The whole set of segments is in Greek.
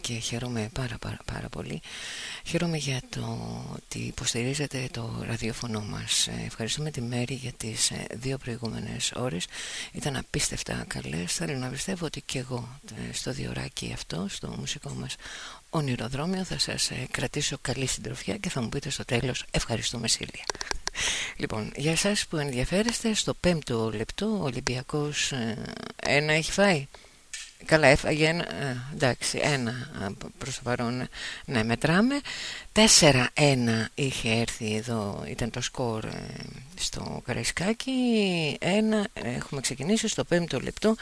Και χαίρομαι πάρα, πάρα, πάρα πολύ. Χαίρομαι για το ότι υποστηρίζετε το ραδιόφωνο μας. Ε, ευχαριστούμε τη Μέρη για τις ε, δύο προηγούμενες ώρες. Ήταν απίστευτα καλές. Θέλω να πιστεύω ότι και εγώ ε, στο διοράκι αυτό, στο μουσικό μας ονειροδρόμιο θα σας κρατήσω καλή συντροφιά και θα μου πείτε στο τέλος ευχαριστούμε Σίλια. Λοιπόν, για εσάς που ενδιαφέρεστε στο πέμπτο λεπτό ο Ολυμπιακός ένα έχει φάει; Καλά, έφαγε ένα. εντάξει, ένα προς το παρόν. Ναι, μετράμε. 4-1 είχε έρθει εδώ, ήταν το σκορ ε, στο Καραϊσκάκι. Ένα, έχουμε ξεκινήσει στο πέμπτο λεπτό.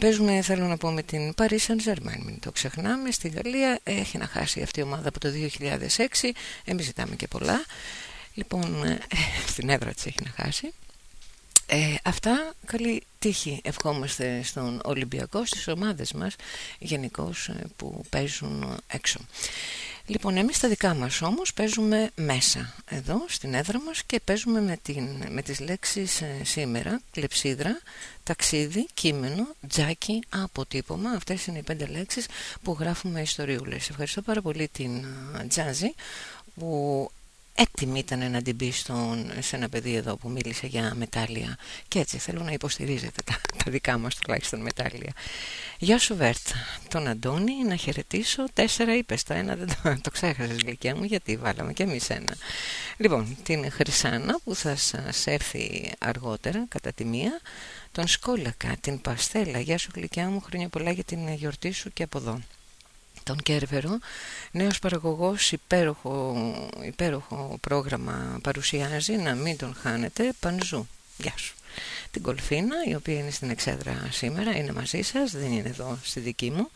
Παίζουμε, θέλω να πω, με την Paris Saint-Germain. Μην το ξεχνάμε. Στη Γαλλία έχει να χάσει αυτή η ομάδα από το 2006. Εμείς ζητάμε και πολλά. Λοιπόν, ε, στην έδρα της έχει να χάσει. Ε, αυτά καλή τύχη ευχόμαστε στον Ολυμπιακό στις ομάδες μας γενικώς ε, που παίζουν έξω. Λοιπόν εμείς τα δικά μας όμως παίζουμε μέσα εδώ στην έδρα μας και παίζουμε με, την, με τις λέξεις ε, σήμερα. Κλεψίδρα, ταξίδι, κείμενο, τζάκι, αποτύπωμα. Αυτές είναι οι πέντε λέξεις που γράφουμε ιστοριούλες. Ευχαριστώ πάρα πολύ την Τζάζη που έτοιμη ήταν να την πεις στον, σε ένα παιδί εδώ που μίλησε για μετάλλια. Και έτσι θέλω να υποστηρίζετε τα, τα δικά μας τουλάχιστον μετάλλια. Γεια σου Βέρτ, τον Αντώνη να χαιρετήσω. Τέσσερα είπες τα ένα δεν το, το ξέχασες γλυκιά μου γιατί βάλαμε και εμείς ένα. Λοιπόν την Χρυσάνα που θα σας έρθει αργότερα κατά τη μία. Τον Σκόλακα, την Παστέλα. Γεια σου γλυκιά μου, χρόνια πολλά για την γιορτή σου και από εδώ τον Κέρβερο νέος παραγωγός υπέροχο, υπέροχο πρόγραμμα παρουσιάζει να μην τον χάνετε Πανζού, γεια σου. Την Κολφίνα η οποία είναι στην εξέδρα σήμερα είναι μαζί σας, δεν είναι εδώ στη δική μου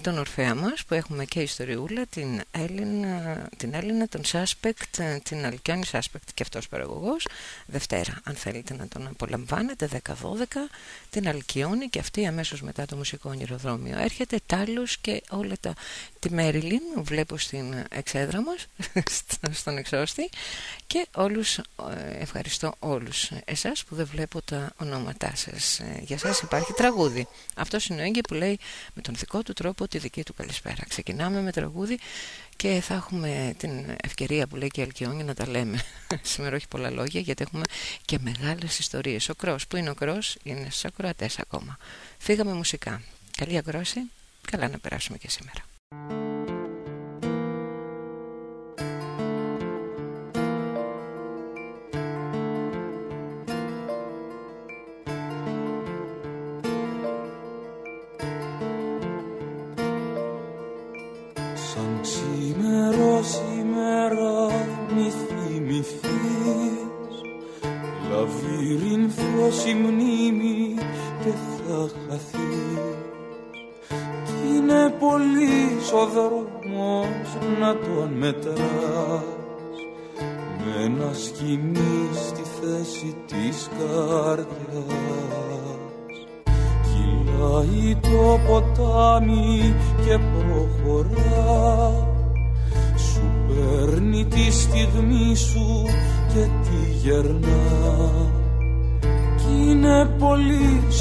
τον Ορφέα μας που έχουμε και ιστοριούλα την Έλληνα, την Έλληνα, τον Σάσπεκτ, την Αλκιόνη Σάσπεκτ και αυτός παραγωγός. Δευτέρα αν θέλετε να τον απολαμβάνετε 10-12 την Αλκιόνη και αυτή αμέσως μετά το μουσικό ονειροδρόμιο. Έρχεται Τάλους και όλα τα τη Μέριλιν βλέπω στην εξέδρα μας στον εξώστη και όλους ε, ευχαριστώ όλους εσάς που δεν βλέπω τα ονόματά σας. Ε, για σας υπάρχει τραγούδι. Αυτό είναι ο που λέει με τον δικό του τρόπο τη δική του καλησπέρα ξεκινάμε με τραγούδι και θα έχουμε την ευκαιρία που λέει και η Αλκιόνη να τα λέμε. Σήμερα όχι πολλά λόγια γιατί έχουμε και μεγάλες ιστορίες. Ο Κρός, που είναι ο Κρός είναι στους ακροατές ακόμα. Φύγαμε μουσικά. Καλή ακρόση, καλά να περάσουμε και σήμερα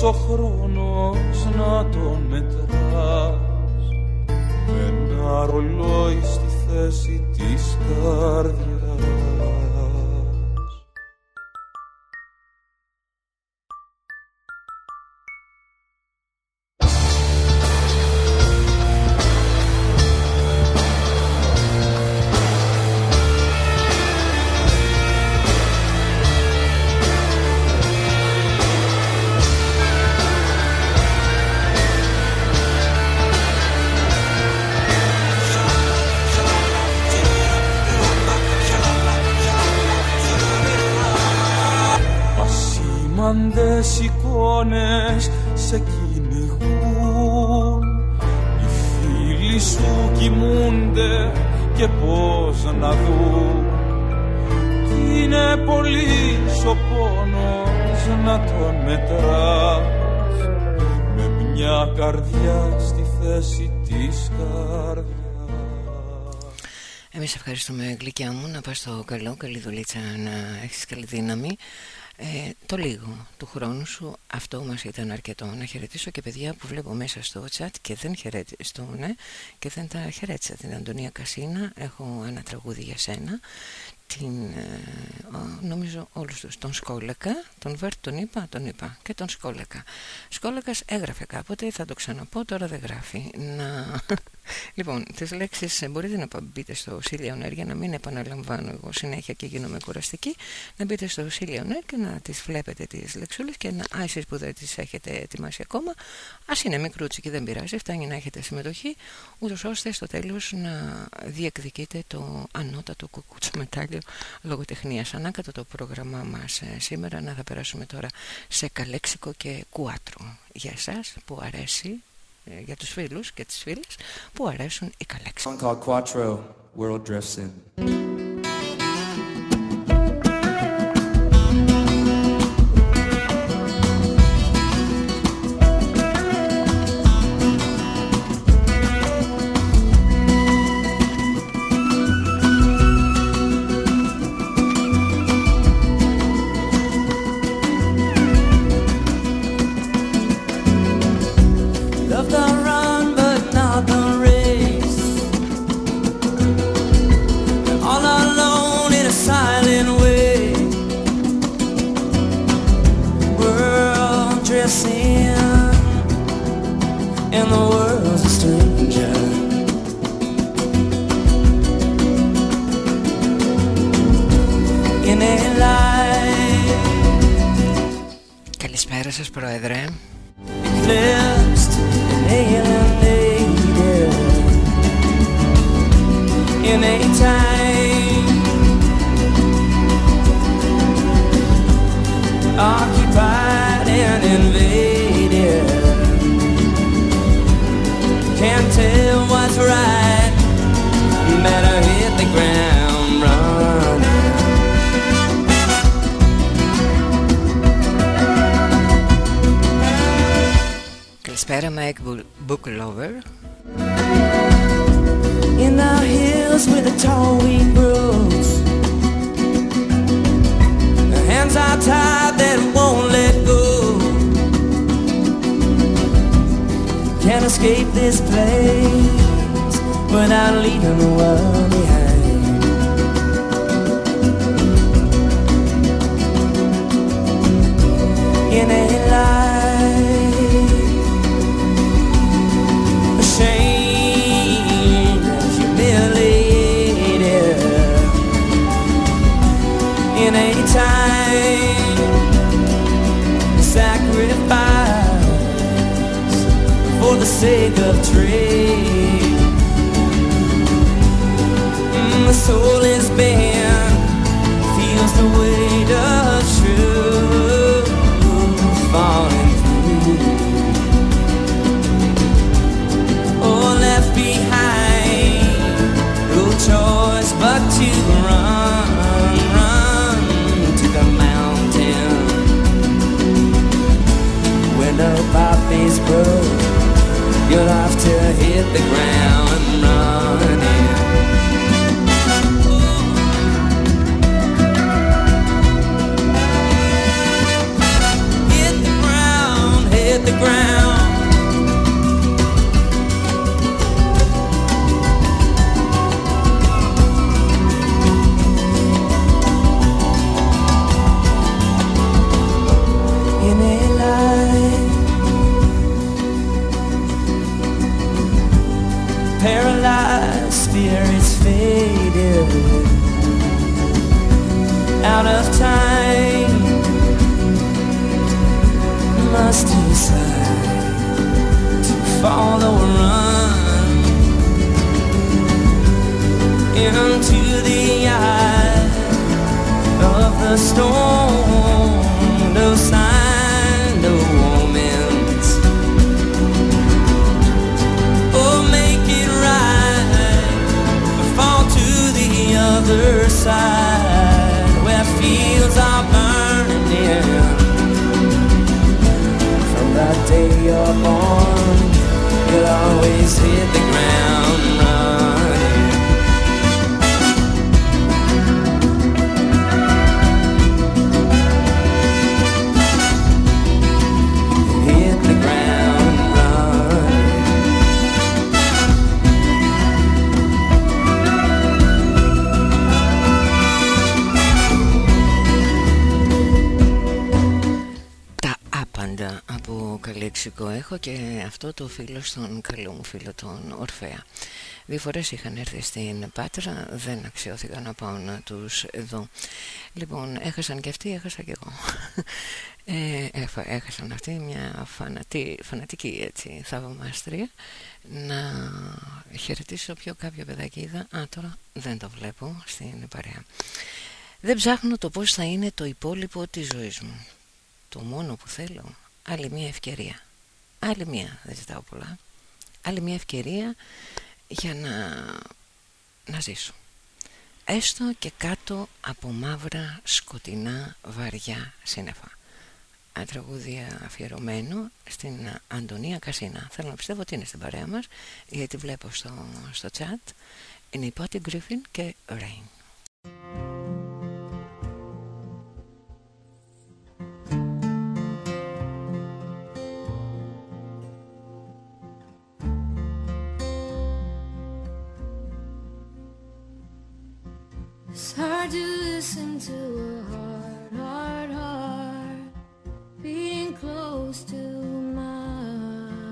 ο χρόνος να τον μετράς. Με ένα ρολόι στη θέση της καρδιάς ευχαριστούμε γλυκιά μου να πας στο καλό, καλή δουλίτσα να έχεις καλή δύναμη. Ε, το λίγο του χρόνου σου αυτό μας ήταν αρκετό. Να χαιρετήσω και παιδιά που βλέπω μέσα στο chat και δεν χαιρετιστούν και δεν τα χαιρέτησα. Την Αντωνία Κασίνα έχω ένα τραγούδι για σένα την, ε, νομίζω όλους τους, τον Σκόλεκα, τον Βέρτ τον είπα, τον είπα και τον Σκόλεκα. Σκόλεκας έγραφε κάποτε, θα το ξαναπώ, τώρα δεν γράφει. Να... λοιπόν, τις λέξεις ε, μπορείτε να μπείτε στο Σίλια για να μην επαναλαμβάνω εγώ συνέχεια και γίνομαι κουραστική, να μπείτε στο Σίλια και να τις βλέπετε τις λεξούλες και να, α, εσείς που δεν τις έχετε ετοιμάσει ακόμα, ας είναι μικρούτσι και δεν πειράζει, φτάνει να έχετε συμμετοχή, ούτως ώστε στο τέλος να διεκδικείτε το ανώτατο κουκούτσο μετάλλιο λογοτεχνίας. Ανάκατο το πρόγραμμά μας ε, σήμερα να θα περάσουμε τώρα σε καλέξικο και κουάτρο. Για εσάς που αρέσει, ε, για τους φίλους και τις φίλες που αρέσουν οι καλέξικο. σας φίλο τον Ορφέα. Δύο φορές είχαν έρθει στην Πάτρα, δεν αξιώθηκαν να πάω να τους δω. Λοιπόν, έχασαν και αυτοί, έχασα και εγώ. Ε, έχα- έχασαν αυτοί μια φανατή, φανατική έτσι, θαυμαστρία. Να χαιρετήσω πιο κάποιο παιδάκι είδα. Α, τώρα δεν το βλέπω στην παρέα. Δεν ψάχνω το πώς θα είναι το υπόλοιπο της ζωής μου. Το μόνο που θέλω, άλλη μια ευκαιρία. Άλλη μια, δεν ζητάω πολλά. Άλλη μια ευκαιρία για να, να ζήσω. Έστω και κάτω από μαύρα, σκοτεινά, βαριά σύννεφα. Ένα τραγούδι αφιερωμένο στην Αντωνία Κασίνα. Θέλω να πιστεύω ότι είναι στην παρέα μας, γιατί βλέπω στο, στο chat. Είναι η Πάτη Γκρίφιν και Rain. It's hard to listen to a heart, heart, heart beating close to mine,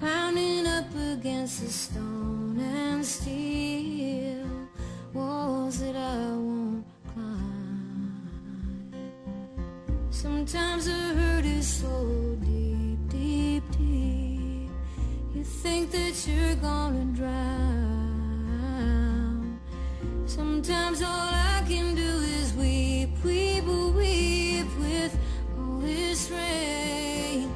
pounding up against the stone and steel walls that I won't climb. Sometimes the hurt is so deep, deep, deep. You think that you're gonna drown. Sometimes all I can do is weep, weep, weep with all this rain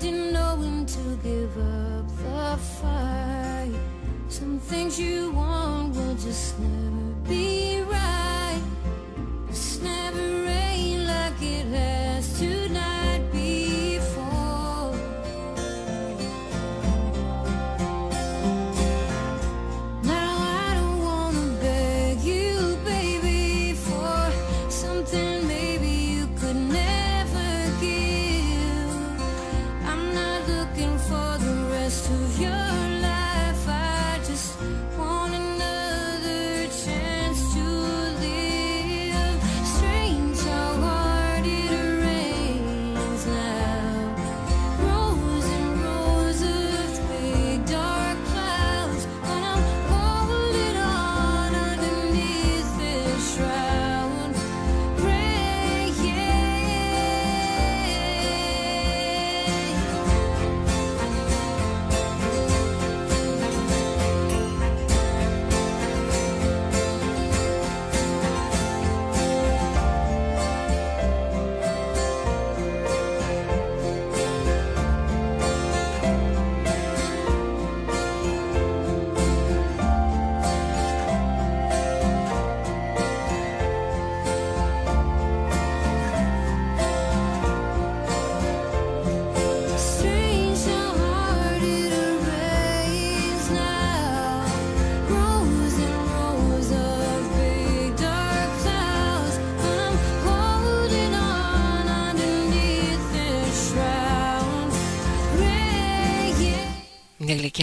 Didn't know when to give up the fight. Some things you want will just never be right. It's never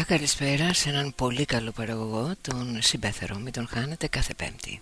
καλησπέρα σε έναν πολύ καλό παραγωγό, τον Συμπέθερο. Μην τον χάνετε κάθε Πέμπτη.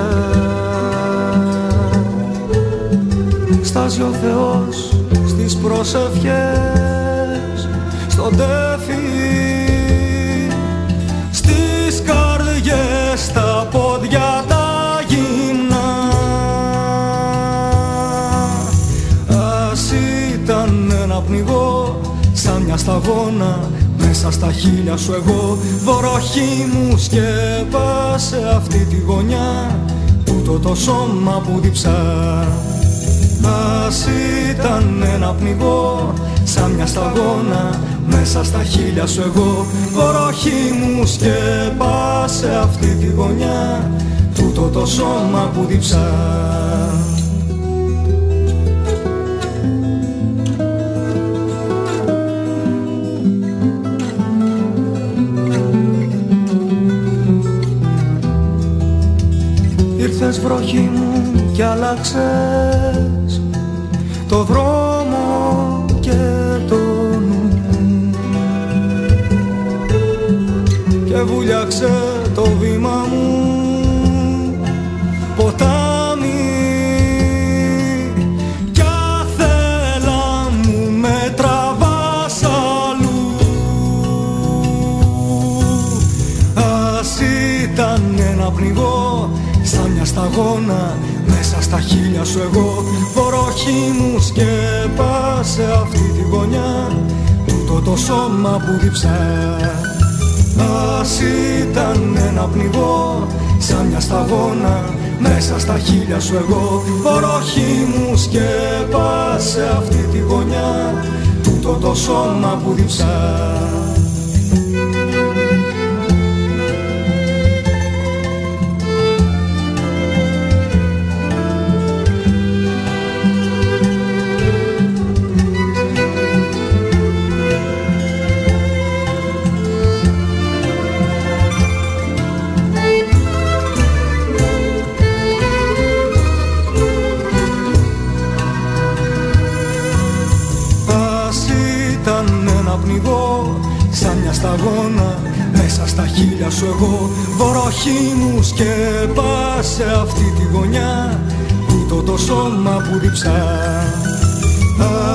παιδιά Στάζει ο Θεός στις προσευχές Στον τέφι στα πόδια τα γυμνά. Ας ήταν ένα πνιγό σαν μια σταγόνα μέσα στα χείλια σου εγώ βροχή μου σκέπασε αυτή τη γωνιά τούτο το σώμα που διψά. Ας ήταν ένα πνιγό σαν μια σταγόνα μέσα στα χείλια σου εγώ. Βροχή μου σκέπασε αυτή τη γωνιά τούτο το σώμα που διψά βροχή μου κι άλλαξες το δρόμο και το και βουλιάξε το βήμα μου σου εγώ Βροχή μου σκέπασε αυτή τη γωνιά Τούτο το σώμα που διψά Ας ήταν ένα πνιγό σαν μια σταγόνα μέσα στα χείλια σου εγώ Βροχή μου σκέπασε αυτή τη γωνιά τούτο το σώμα που διψά βροχή μου σκεπάσε αυτή τη γωνιά τούτο το σώμα που διψά.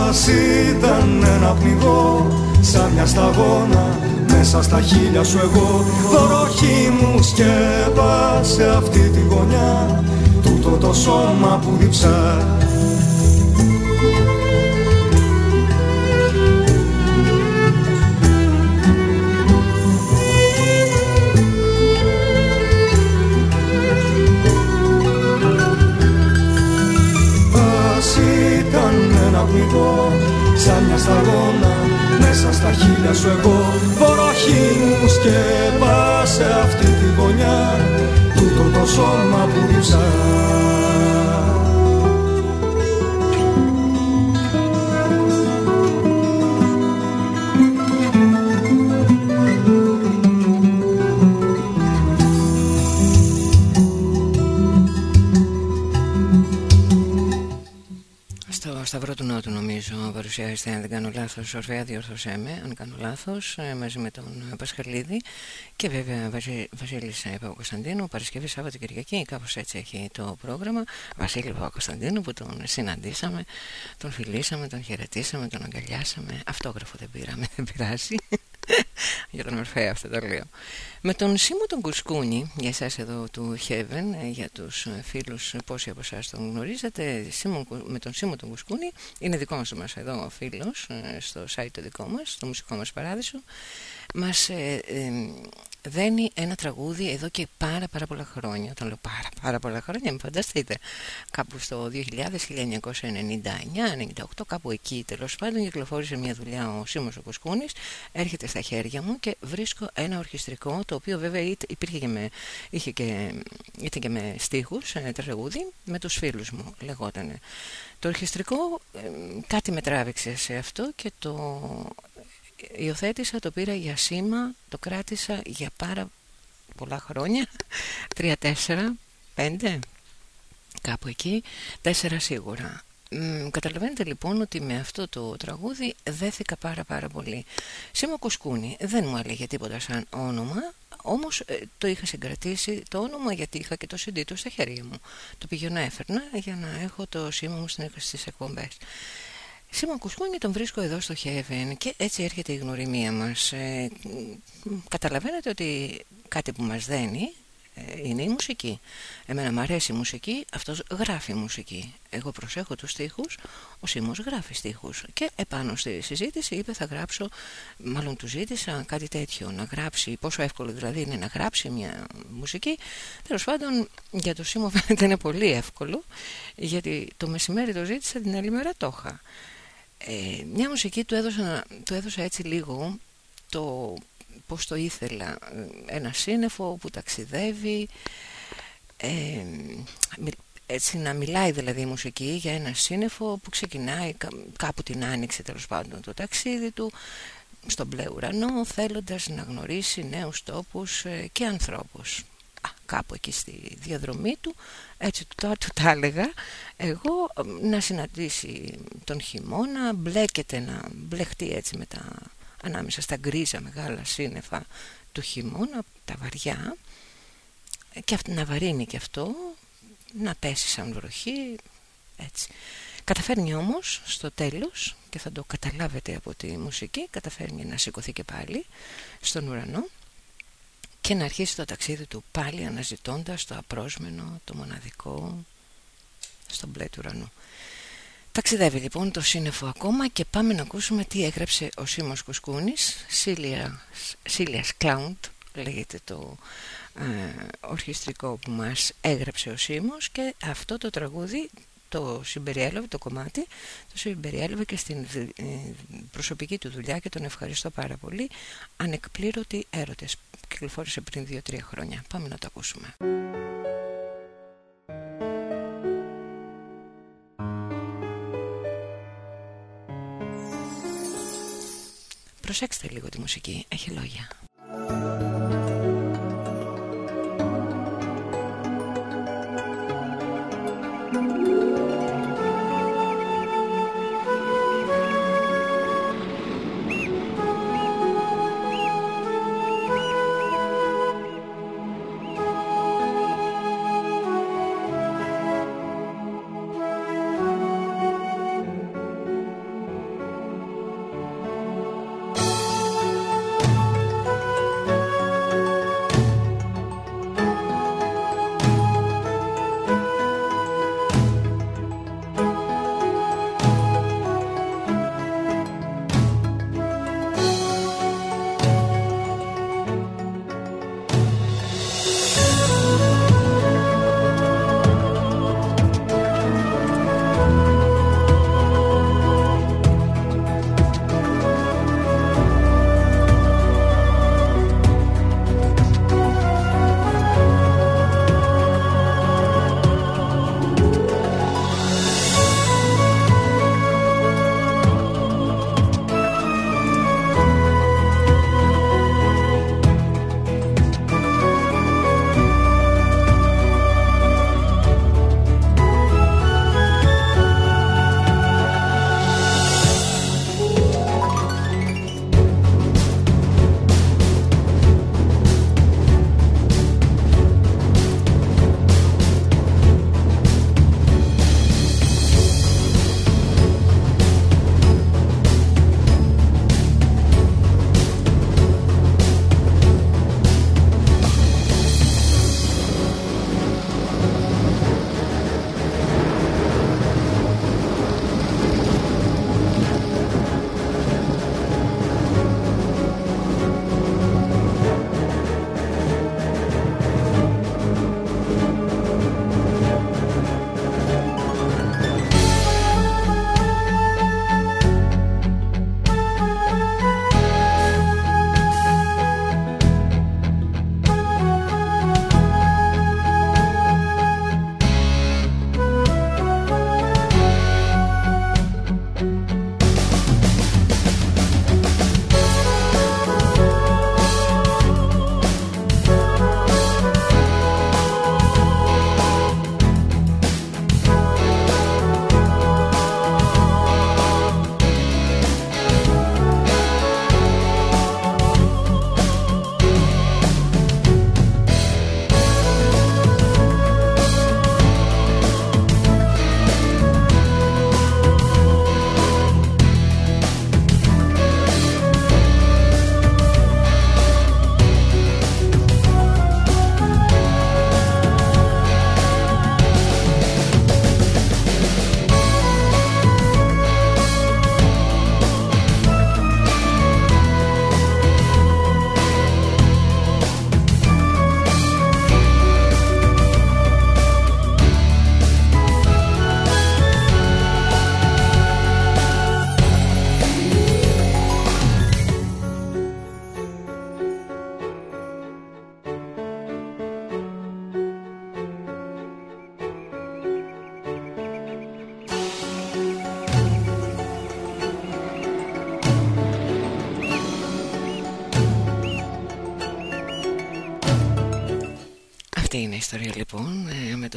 Ας ήταν ένα πνιγό σαν μια σταγόνα μέσα στα χείλια σου εγώ. Βροχή μου σκεπάσε αυτή τη γωνιά τούτο το σώμα που διψά σαν μια σταγόνα μέσα στα χείλια σου εγώ βροχή μου σκεπάσε αυτή τη γωνιά τούτο το σώμα που διψά Σταυρό του Νότου νομίζω παρουσιάζεται αν δεν κάνω λάθος Ορφέα διορθώσέ με αν κάνω λάθος ε, μαζί με τον Πασχαλίδη. Και βέβαια Βασίλης Παπα-Κωνσταντίνου Παρασκευή Σάββατο Κυριακή κάπως έτσι έχει το πρόγραμμα. Βασίλη Παπα-Κωνσταντίνου που τον συναντήσαμε τον φιλήσαμε, τον χαιρετήσαμε, τον αγκαλιάσαμε. Αυτόγραφο δεν πήραμε, δεν πειράζει για τον Ορφέα αυτό το λέω. Με τον Σίμω τον Κουσκούνη, για εσάς εδώ του Heaven, ε, για τους ε, φίλους ε, πόσοι από εσάς τον γνωρίζετε, με τον Σίμω τον Κουσκούνη, είναι δικό μας εδώ ο φίλος, στο site το δικό μας, στο μουσικό μας παράδεισο, μας ε, ε, δένει ένα τραγούδι εδώ και πάρα πάρα πολλά χρόνια. Όταν λέω πάρα πάρα πολλά χρόνια μην φανταστείτε. Κάπου στο 2000, 1999, 98 κάπου εκεί τέλος πάντων κυκλοφόρησε μια δουλειά ο Σίμος ο Κουσκούνης έρχεται στα χέρια μου και βρίσκω ένα ορχιστρικό το οποίο βέβαια υπήρχε και με, είχε και, ήταν και με στίχους ένα τραγούδι με τους φίλους μου λεγότανε. Το ορχιστρικό ε, κάτι με τράβηξε σε αυτό και το υιοθέτησα, το πήρα για σήμα, το κράτησα για πάρα πολλά χρόνια, τρία, τέσσερα, πέντε, κάπου εκεί, τέσσερα σίγουρα. καταλαβαίνετε λοιπόν ότι με αυτό το τραγούδι δέθηκα πάρα πάρα πολύ. Σήμα Κουσκούνη δεν μου έλεγε τίποτα σαν όνομα, όμως ε, το είχα συγκρατήσει το όνομα γιατί είχα και το CD του στα χέρια μου. Το πηγαίνω έφερνα για να έχω το σήμα μου στις εκπομπές. Σίμα Κουσκούνη τον βρίσκω εδώ στο Heaven και έτσι έρχεται η γνωριμία μας. Ε, καταλαβαίνετε ότι κάτι που μας δένει ε, είναι η μουσική. Εμένα μου αρέσει η μουσική, αυτός γράφει μουσική. Εγώ προσέχω τους στίχους, ο Σίμος γράφει στίχους. Και επάνω στη συζήτηση είπε θα γράψω, μάλλον του ζήτησα κάτι τέτοιο, να γράψει, πόσο εύκολο δηλαδή είναι να γράψει μια μουσική. Τέλος πάντων για το Σίμο φαίνεται είναι πολύ εύκολο, γιατί το μεσημέρι το ζήτησα, την άλλη μέρα το είχα. Ε, μια μουσική του έδωσα, του έδωσα έτσι λίγο το πώς το ήθελα. Ένα σύννεφο που ταξιδεύει ε, έτσι να μιλάει δηλαδή η μουσική για ένα σύννεφο που ξεκινάει κάπου την άνοιξε τέλος πάντων το ταξίδι του στον μπλε ουρανό θέλοντας να γνωρίσει νέους τόπους ε, και ανθρώπους κάπου εκεί στη διαδρομή του. Έτσι του, του τα έλεγα. Εγώ να συναντήσει τον χειμώνα μπλέκεται να μπλεχτεί έτσι με τα, ανάμεσα στα γκρίζα μεγάλα σύννεφα του χειμώνα τα βαριά. Και αυτό, να βαρύνει και αυτό να πέσει σαν βροχή έτσι. Καταφέρνει όμως στο τέλος και θα το καταλάβετε από τη μουσική καταφέρνει να σηκωθεί και πάλι στον ουρανό και να αρχίσει το ταξίδι του πάλι αναζητώντας το απρόσμενο, το μοναδικό στον μπλε του ουρανού. Ταξιδεύει λοιπόν το σύννεφο ακόμα και πάμε να ακούσουμε τι έγραψε ο Σίμος Κουσκούνης, Σίλιας Κλάουντ λέγεται το ε, ορχιστρικό που μας έγραψε ο Σίμος και αυτό το τραγούδι το συμπεριέλαβε το κομμάτι το συμπεριέλαβε και στην ε, προσωπική του δουλειά και τον ευχαριστώ πάρα πολύ. Ανεκπλήρωτοι έρωτες. Κυκλοφόρησε πριν 2-3 χρόνια. Πάμε να το ακούσουμε. Προσέξτε λίγο τη μουσική, έχει λόγια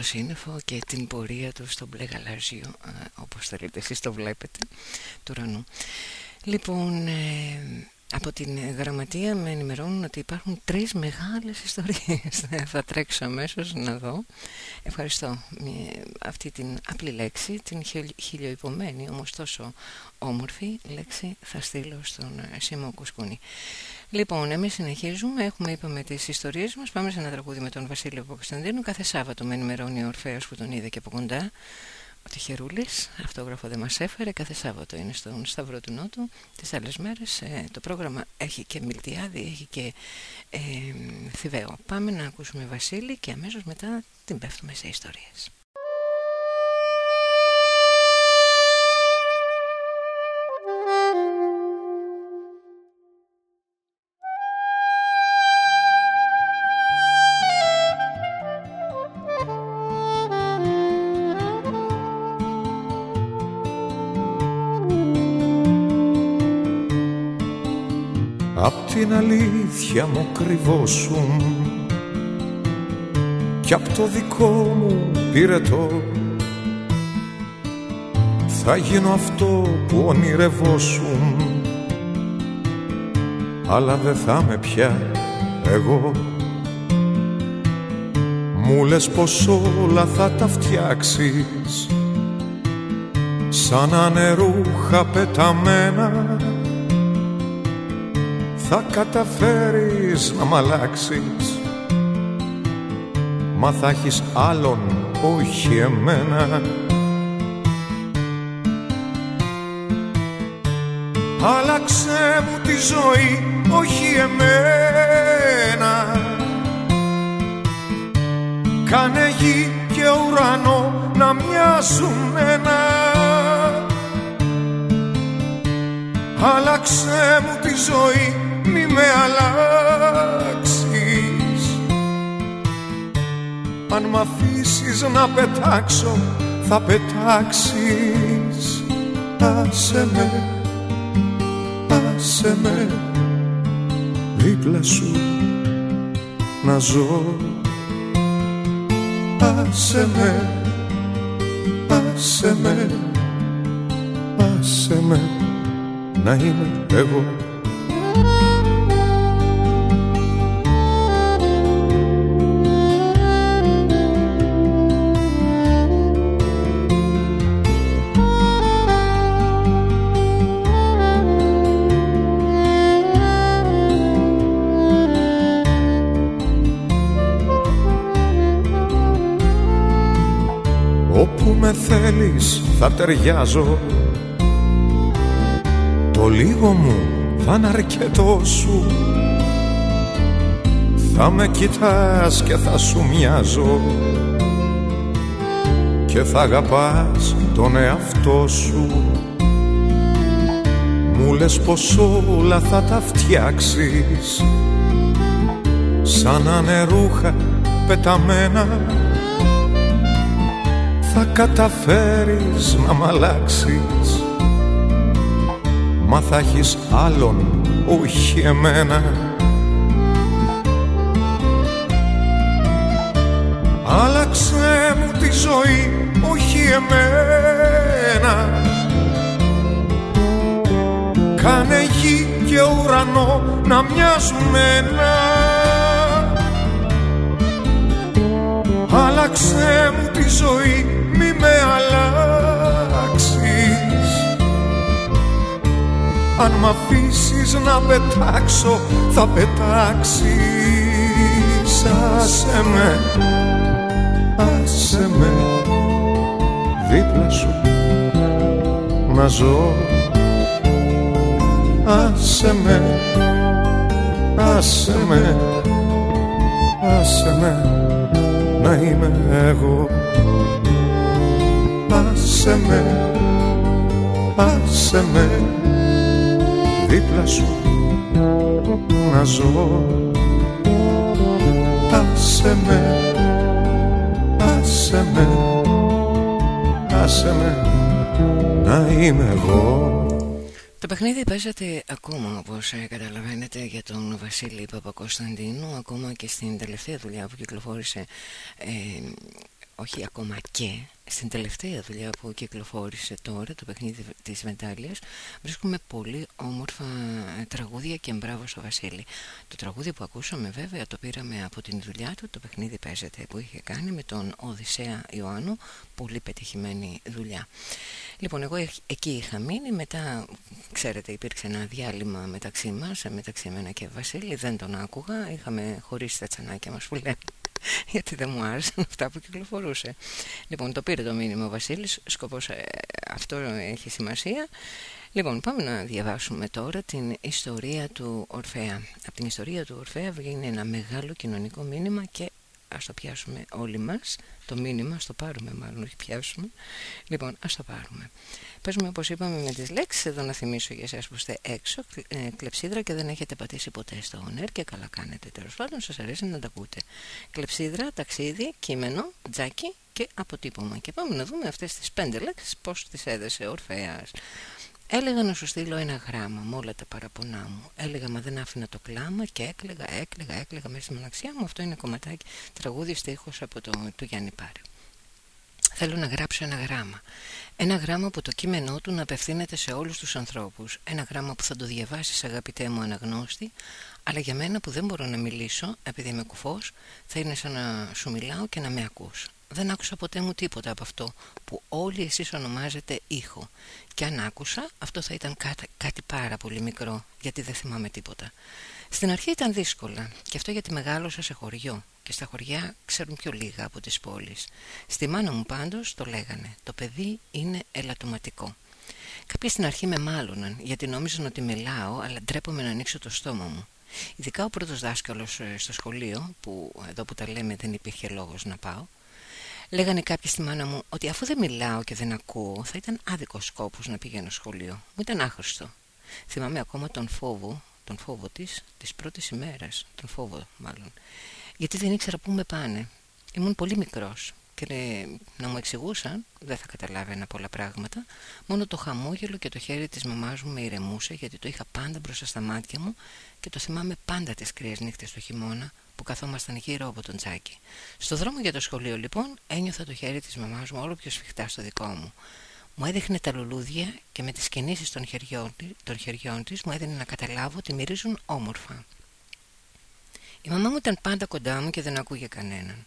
σύννεφο και την πορεία του στο μπλε γαλάζιο ε, όπως θέλετε εσείς το βλέπετε του ουρανού. Λοιπόν ε, από την γραμματεία με ενημερώνουν ότι υπάρχουν τρεις μεγάλες ιστορίες. Θα τρέξω αμέσως να δω. Ευχαριστώ αυτή την απλή λέξη την χιλιοϊπωμένη όμως τόσο όμορφη λέξη θα στείλω στον Σίμω Κουσκούνη Λοιπόν, εμείς συνεχίζουμε. Έχουμε, είπαμε, τις ιστορίες μας. Πάμε σε ένα τραγούδι με τον Βασίλειο Κωνσταντίνου. Κάθε Σάββατο με ενημερώνει ο Ορφαίο που τον είδε και από κοντά. Ο Τυχερούλης, αυτόγραφο δεν μας έφερε, κάθε Σάββατο είναι στον Σταυρό του Νότου. Τις άλλες μέρες ε, το πρόγραμμα έχει και Μιλτιάδη, έχει και ε, Θηβαίο. Πάμε να ακούσουμε Βασίλη και αμέσως μετά την πέφτουμε σε ιστορίες. Την αλήθεια μου κρυβώσουν κι απ' το δικό μου πυρετό θα γίνω αυτό που ονειρευόσουν. Αλλά δεν θα με πια εγώ. Μου λες πως όλα θα τα φτιάξεις σαν ανερούχα πεταμένα θα καταφέρεις να μ' αλλάξεις. Μα θα έχεις άλλον, όχι εμένα. Άλλαξε μου τη ζωή, όχι εμένα. Κάνε γη και ουρανό να μοιάζουν ένα. Άλλαξε μου τη ζωή μη με αλλάξεις. Αν μ' αφήσεις να πετάξω θα πετάξεις. Άσε με, άσε με δίπλα σου να ζω. Άσε με, άσε με, άσε με να είμαι εγώ θα ταιριάζω. Το λίγο μου θα είναι αρκετό σου. Θα με κοιτάς και θα σου μοιάζω. Και θα αγαπάς τον εαυτό σου. Μου λες πως όλα θα τα φτιάξεις. Σαν ανερούχα πεταμένα θα καταφέρεις να μ' αλλάξεις. Μα θα έχεις άλλον, όχι εμένα. Άλλαξε μου τη ζωή, όχι εμένα. Κάνε γη και ουρανό να μοιάζουν ένα. Άλλαξε μου τη ζωή μη με αλλάξεις. Αν μ' αφήσεις να πετάξω θα πετάξεις. Άσε με, άσε με. Δίπλα σου να ζω. Άσε με, άσε με, άσε με να είμαι εγώ Άσε με, άσε με δίπλα σου να ζω. Άσε με, άσε με, άσε με να είμαι εγώ. Το παιχνίδι παίζεται ακόμα όπως ε, καταλαβαίνετε για τον Βασίλη Παπακοσταντίνου ακόμα και στην τελευταία δουλειά που κυκλοφόρησε ε, όχι ακόμα και στην τελευταία δουλειά που κυκλοφόρησε τώρα το παιχνίδι της Μετάλλιας βρίσκουμε πολύ όμορφα ε, τραγούδια και μπράβο στο Βασίλη το τραγούδι που ακούσαμε βέβαια το πήραμε από την δουλειά του το παιχνίδι παίζεται που είχε κάνει με τον Οδυσσέα Ιωάννου πολύ πετυχημένη δουλειά Λοιπόν, εγώ εκεί είχα μείνει. Μετά, ξέρετε, υπήρξε ένα διάλειμμα μεταξύ μας, μεταξύ εμένα και Βασίλη. Δεν τον άκουγα. Είχαμε χωρίσει τα τσανάκια μας που λέμε. γιατί δεν μου άρεσαν αυτά που κυκλοφορούσε. Λοιπόν, το πήρε το μήνυμα ο Βασίλης, σκοπός ε, αυτό έχει σημασία. Λοιπόν, πάμε να διαβάσουμε τώρα την ιστορία του Ορφέα. Από την ιστορία του Ορφέα βγαίνει ένα μεγάλο κοινωνικό μήνυμα και ας το πιάσουμε όλοι μας το μήνυμα, ας το πάρουμε μάλλον, όχι πιάσουμε λοιπόν, ας το πάρουμε Παίζουμε όπως είπαμε με τις λέξεις εδώ να θυμίσω για εσάς που είστε έξω ε, κλεψίδρα και δεν έχετε πατήσει ποτέ στο ονέρ και καλά κάνετε τέλος πάντων σας αρέσει να τα ακούτε κλεψίδρα, ταξίδι, κείμενο, τζάκι και αποτύπωμα και πάμε να δούμε αυτές τις πέντε λέξεις πως τις έδεσε ο Ορφέας Έλεγα να σου στείλω ένα γράμμα με όλα τα παραπονά μου. Έλεγα μα δεν άφηνα το κλάμα και έκλαιγα, έκλαιγα, έκλαιγα μέσα στη μοναξιά μου. Αυτό είναι κομματάκι τραγούδι στίχος από το του Γιάννη Πάρη. Θέλω να γράψω ένα γράμμα. Ένα γράμμα που το κείμενό του να απευθύνεται σε όλους τους ανθρώπους. Ένα γράμμα που θα το διαβάσεις αγαπητέ μου αναγνώστη, αλλά για μένα που δεν μπορώ να μιλήσω, επειδή είμαι κουφός, θα είναι σαν να σου μιλάω και να με ακούς. Δεν άκουσα ποτέ μου τίποτα από αυτό που όλοι εσείς ονομάζετε ήχο. Και αν άκουσα, αυτό θα ήταν κάτι, πάρα πολύ μικρό, γιατί δεν θυμάμαι τίποτα. Στην αρχή ήταν δύσκολα, και αυτό γιατί μεγάλωσα σε χωριό και στα χωριά ξέρουν πιο λίγα από τις πόλεις. Στη μάνα μου πάντως το λέγανε, το παιδί είναι ελαττωματικό. Κάποιοι στην αρχή με μάλωναν γιατί νόμιζαν ότι μιλάω αλλά ντρέπομαι να ανοίξω το στόμα μου. Ειδικά ο πρώτος δάσκαλος ε, στο σχολείο, που εδώ που τα λέμε δεν υπήρχε λόγος να πάω, Λέγανε κάποιοι στη μάνα μου ότι αφού δεν μιλάω και δεν ακούω, θα ήταν άδικος σκόπος να πηγαίνω σχολείο. Μου ήταν άχρηστο. Θυμάμαι ακόμα τον φόβο, τον φόβο της, της πρώτης ημέρας, τον φόβο μάλλον, γιατί δεν ήξερα πού με πάνε. Ήμουν πολύ μικρός και να μου εξηγούσαν, δεν θα καταλάβαινα πολλά πράγματα, μόνο το χαμόγελο και το χέρι της μαμάς μου με ηρεμούσε γιατί το είχα πάντα μπροστά στα μάτια μου και το θυμάμαι πάντα τις κρύες νύχτες του χειμώνα που καθόμασταν γύρω από τον Τζάκι. Στο δρόμο για το σχολείο λοιπόν ένιωθα το χέρι της μαμάς μου όλο πιο σφιχτά στο δικό μου. Μου έδειχνε τα λουλούδια και με τις κινήσεις των χεριών, των χεριών της μου έδινε να καταλάβω ότι μυρίζουν όμορφα. Η μαμά μου ήταν πάντα κοντά μου και δεν ακούγε κανέναν.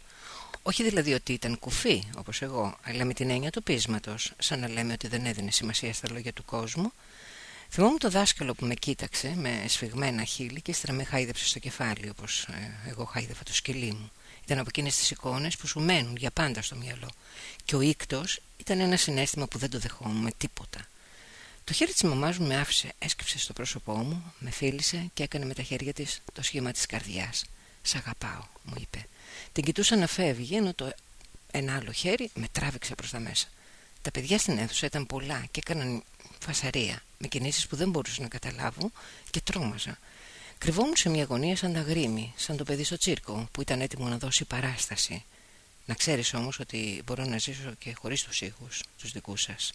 Όχι δηλαδή ότι ήταν κουφή όπως εγώ, αλλά με την έννοια του πείσματος, σαν να λέμε ότι δεν έδινε σημασία στα λόγια του κόσμου. Θυμόμουν το δάσκαλο που με κοίταξε με σφιγμένα χείλη και ύστερα με χάιδεψε στο κεφάλι όπως ε, εγώ χάιδευα το σκυλί μου. Ήταν από εκείνες τις εικόνες που σου μένουν για πάντα στο μυαλό. Και ο ίκτος ήταν ένα συνέστημα που δεν το δεχόμουν με τίποτα. Το χέρι της μαμάς μου με άφησε, έσκυψε στο πρόσωπό μου, με φίλησε και έκανε με τα χέρια της το σχήμα της καρδιάς. «Σ' αγαπάω», μου είπε. Την κοιτούσα να φεύγει, ενώ το ένα άλλο χέρι με τράβηξε προς τα μέσα. Τα παιδιά στην αίθουσα ήταν πολλά και έκαναν φασαρία, με κινήσεις που δεν μπορούσα να καταλάβω και τρόμαζα. Κρυβόμουν σε μια γωνία σαν τα γρήμη, σαν το παιδί στο τσίρκο που ήταν έτοιμο να δώσει παράσταση. Να ξέρεις όμως ότι μπορώ να ζήσω και χωρίς τους ήχους, τους δικούς σας.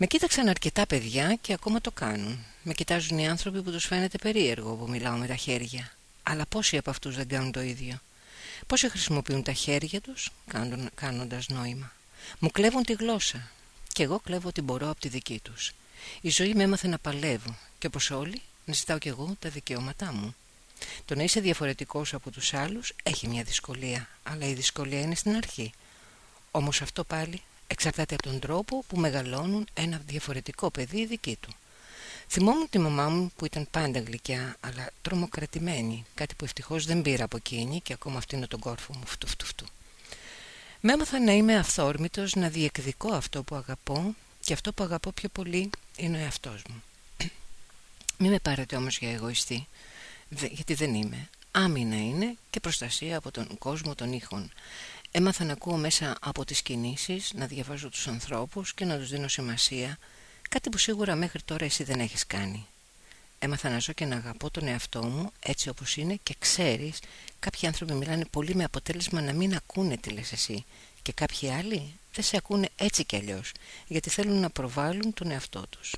Με κοίταξαν αρκετά παιδιά και ακόμα το κάνουν. Με κοιτάζουν οι άνθρωποι που τους φαίνεται περίεργο που μιλάω με τα χέρια. Αλλά πόσοι από αυτούς δεν κάνουν το ίδιο; Πόσοι χρησιμοποιούν τα χέρια τους κάνοντας νόημα; Μου κλέβουν τη γλώσσα και εγώ κλέβω ό,τι μπορώ από τη δική τους. Η ζωή με έμαθε να παλεύω και όπως όλοι να ζητάω κι εγώ τα δικαιώματά μου. Το να είσαι διαφορετικός από τους άλλους έχει μια δυσκολία, αλλά η δυσκολία είναι στην αρχή. Όμως αυτό πάλι εξαρτάται από τον τρόπο που μεγαλώνουν ένα διαφορετικό παιδί δική του. Θυμόμουν τη μαμά μου που ήταν πάντα γλυκιά αλλά τρομοκρατημένη, κάτι που ευτυχώς δεν πήρα από εκείνη και ακόμα είναι τον κόρφο μου φτου φτου φτου. Με έμαθα να είμαι αυθόρμητος, να διεκδικώ αυτό που αγαπώ και αυτό που αγαπώ πιο πολύ είναι ο εαυτός μου. Μην με πάρετε όμως για εγωιστή, γιατί δεν είμαι. Άμυνα είναι και προστασία από τον κόσμο των ήχων. Έμαθα να ακούω μέσα από τις κινήσεις, να διαβάζω τους ανθρώπους και να τους δίνω σημασία, κάτι που σίγουρα μέχρι τώρα εσύ δεν έχεις κάνει. Έμαθα να ζω και να αγαπώ τον εαυτό μου έτσι όπως είναι και ξέρεις κάποιοι άνθρωποι μιλάνε πολύ με αποτέλεσμα να μην ακούνε τι λες εσύ και κάποιοι άλλοι δεν σε ακούνε έτσι κι αλλιώς γιατί θέλουν να προβάλλουν τον εαυτό τους.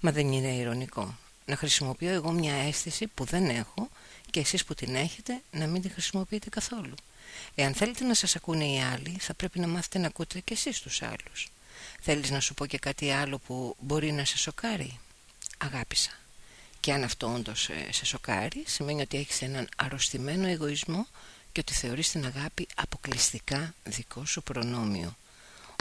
Μα δεν είναι ηρωνικό να χρησιμοποιώ εγώ μια αίσθηση που δεν έχω και εσείς που την έχετε να μην την χρησιμοποιείτε καθόλου. Εάν θέλετε να σας ακούνε οι άλλοι θα πρέπει να μάθετε να ακούτε και εσείς τους άλλους. Θέλεις να σου πω και κάτι άλλο που μπορεί να σε σοκάρει; Αγάπησα. Και αν αυτό όντως ε, σε σοκάρει, σημαίνει ότι έχεις έναν αρρωστημένο εγωισμό και ότι θεωρείς την αγάπη αποκλειστικά δικό σου προνόμιο.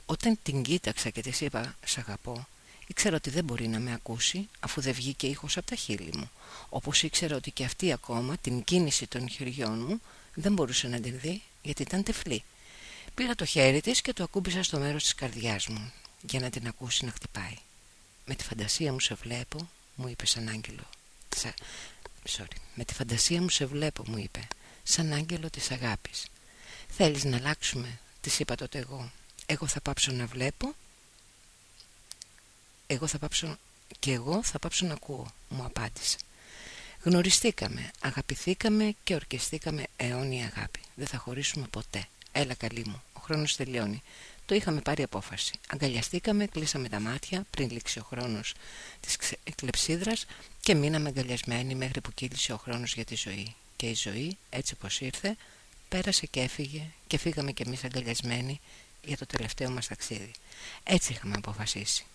Όταν την κοίταξα και της είπα «Σ' αγαπώ», ήξερα ότι δεν μπορεί να με ακούσει αφού δεν βγήκε ήχος από τα χείλη μου. Όπως ήξερα ότι και αυτή ακόμα την κίνηση των χεριών μου δεν μπορούσε να την δει γιατί ήταν τεφλή. Πήρα το χέρι της και το ακούμπησα στο μέρος της καρδιάς μου για να την ακούσει να χτυπάει. Με τη φαντασία μου σε βλέπω, μου είπε σαν άγγελο. Sorry. Με τη φαντασία μου σε βλέπω, μου είπε, σαν άγγελο της αγάπης. Θέλεις να αλλάξουμε, της είπα τότε εγώ. Εγώ θα πάψω να βλέπω, εγώ θα πάψω και εγώ θα πάψω να ακούω, μου απάντησε. Γνωριστήκαμε, αγαπηθήκαμε και ορκιστήκαμε αιώνια αγάπη. Δεν θα χωρίσουμε ποτέ. Έλα καλή μου, ο χρόνος τελειώνει. Το είχαμε πάρει απόφαση. Αγκαλιαστήκαμε, κλείσαμε τα μάτια πριν λήξει ο χρόνος της κλεψίδρας και μείναμε αγκαλιασμένοι μέχρι που κύλησε ο χρόνος για τη ζωή. Και η ζωή, έτσι πως ήρθε, πέρασε και έφυγε και φύγαμε κι εμείς αγκαλιασμένοι για το τελευταίο μας ταξίδι. Έτσι είχαμε αποφασίσει.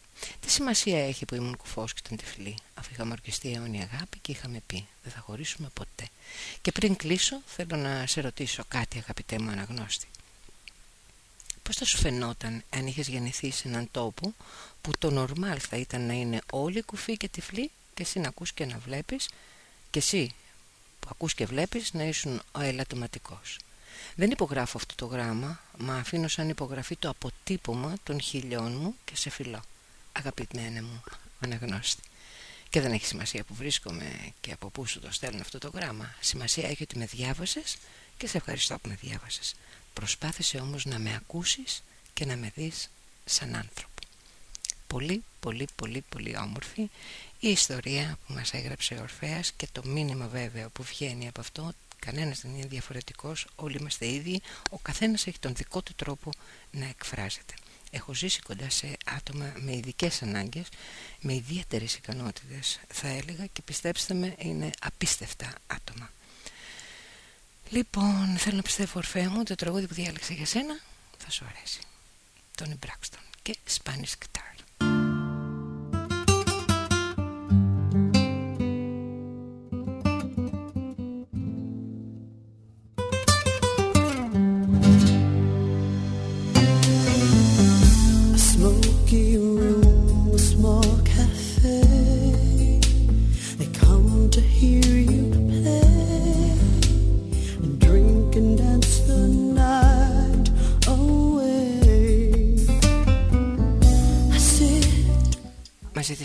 Τι σημασία έχει που ήμουν κουφός και ήταν τυφλή, αφού είχαμε ορκιστεί αιώνια αγάπη και είχαμε πει δεν θα χωρίσουμε ποτέ. Και πριν κλείσω θέλω να σε ρωτήσω κάτι αγαπητέ μου αναγνώστη. Πώς θα σου φαινόταν αν είχες γεννηθεί σε έναν τόπο που το νορμάλ θα ήταν να είναι όλοι κουφοί και τυφλοί και εσύ να ακούς και να βλέπεις και εσύ που ακούς και βλέπεις να ήσουν ο ελαττωματικός. Δεν υπογράφω αυτό το γράμμα, μα αφήνω σαν υπογραφή το αποτύπωμα των χιλιών μου και σε φιλώ. Αγαπητέ μου, αναγνώστη. Και δεν έχει σημασία που βρίσκομαι και από πού σου το στέλνω αυτό το γράμμα. Σημασία έχει ότι με διάβασες και σε ευχαριστώ που με διάβασες. Προσπάθησε όμως να με ακούσεις και να με δεις σαν άνθρωπο. Πολύ, πολύ, πολύ, πολύ όμορφη η ιστορία που μας έγραψε ο Ορφέας και το μήνυμα βέβαια που βγαίνει από αυτό κανένας δεν είναι διαφορετικός, όλοι είμαστε ίδιοι, ο καθένας έχει τον δικό του τρόπο να εκφράζεται. Έχω ζήσει κοντά σε άτομα με ειδικές ανάγκες, με ιδιαίτερες ικανότητες θα έλεγα και πιστέψτε με είναι απίστευτα άτομα. Λοιπόν, θέλω να πιστεύω Ορφέα μου, το τραγούδι που διάλεξα για σένα θα σου αρέσει. Τόνι Μπράξτον και Spanish Guitar.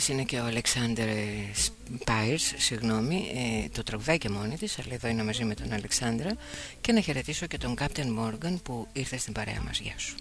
Είναι και ο Αλεξάνδρ Πάιρς, συγγνώμη, ε, το τραγουδάει και μόνη της, αλλά εδώ είναι μαζί με τον Αλεξάνδρα και να χαιρετήσω και τον Κάπτεν Μόργαν που ήρθε στην παρέα μας. Γεια σου.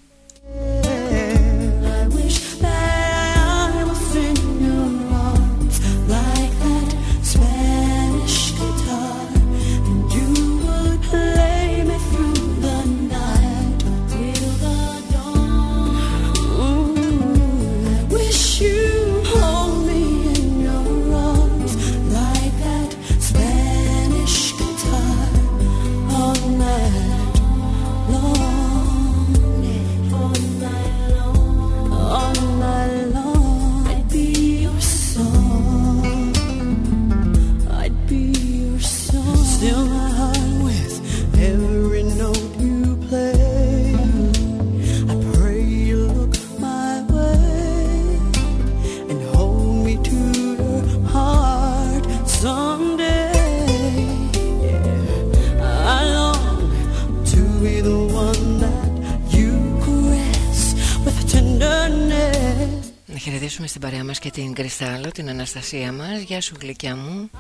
Χαιρετήσουμε στην παρέα μας και την Κρυστάλλο, την Αναστασία μας. Γεια σου γλυκιά μου.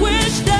πολύ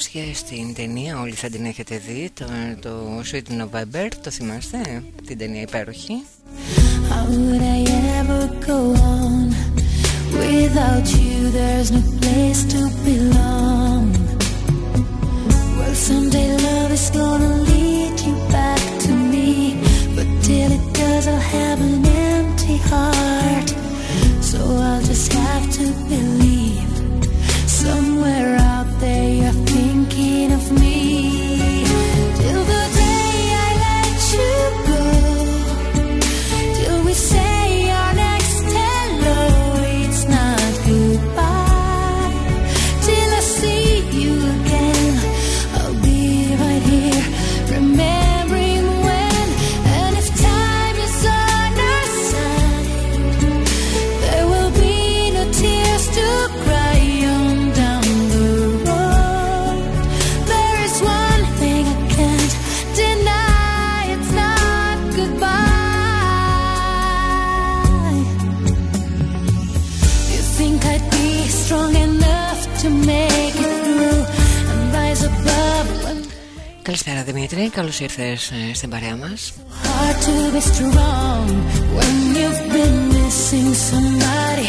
ένα τραγούδι που ακούστηκε στην ταινία Όλοι θα την έχετε δει Το, το Sweet November Το θυμάστε την ταινία υπέροχη. How would I ever go Δημήτρη, καλώς ήρθες ε, στην παρέα μας. hard to be strong when you've been missing somebody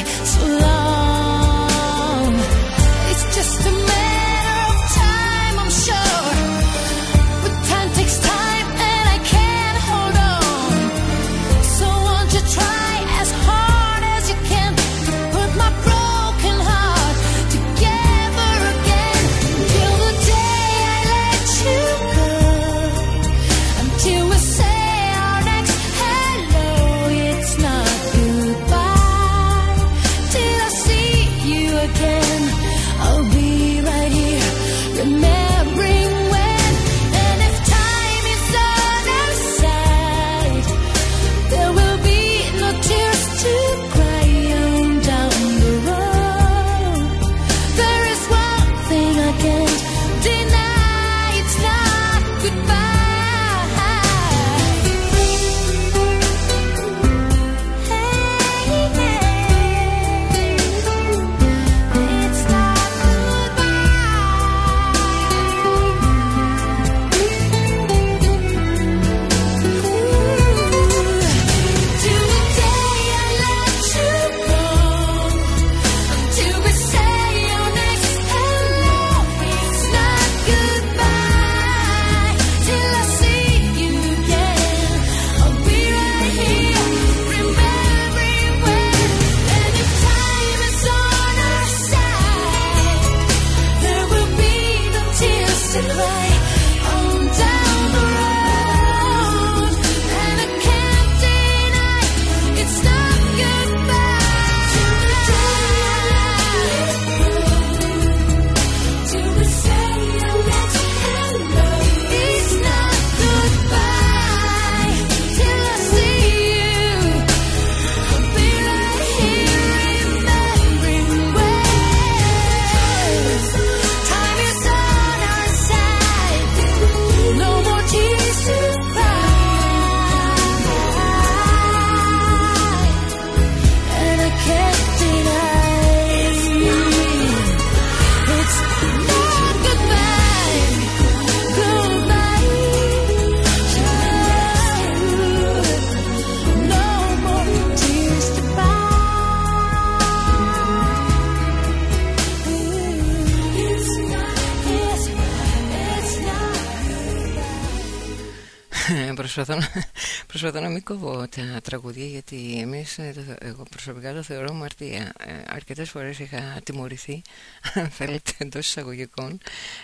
Προσπαθώ, να, προσπαθώ να μην κόβω τα τραγούδια γιατί εμείς, ε, το- εγώ προσωπικά το θεωρώ μαρτία. Ε, αρκετές φορές είχα τιμωρηθεί, αν θέλετε, εντός εισαγωγικών,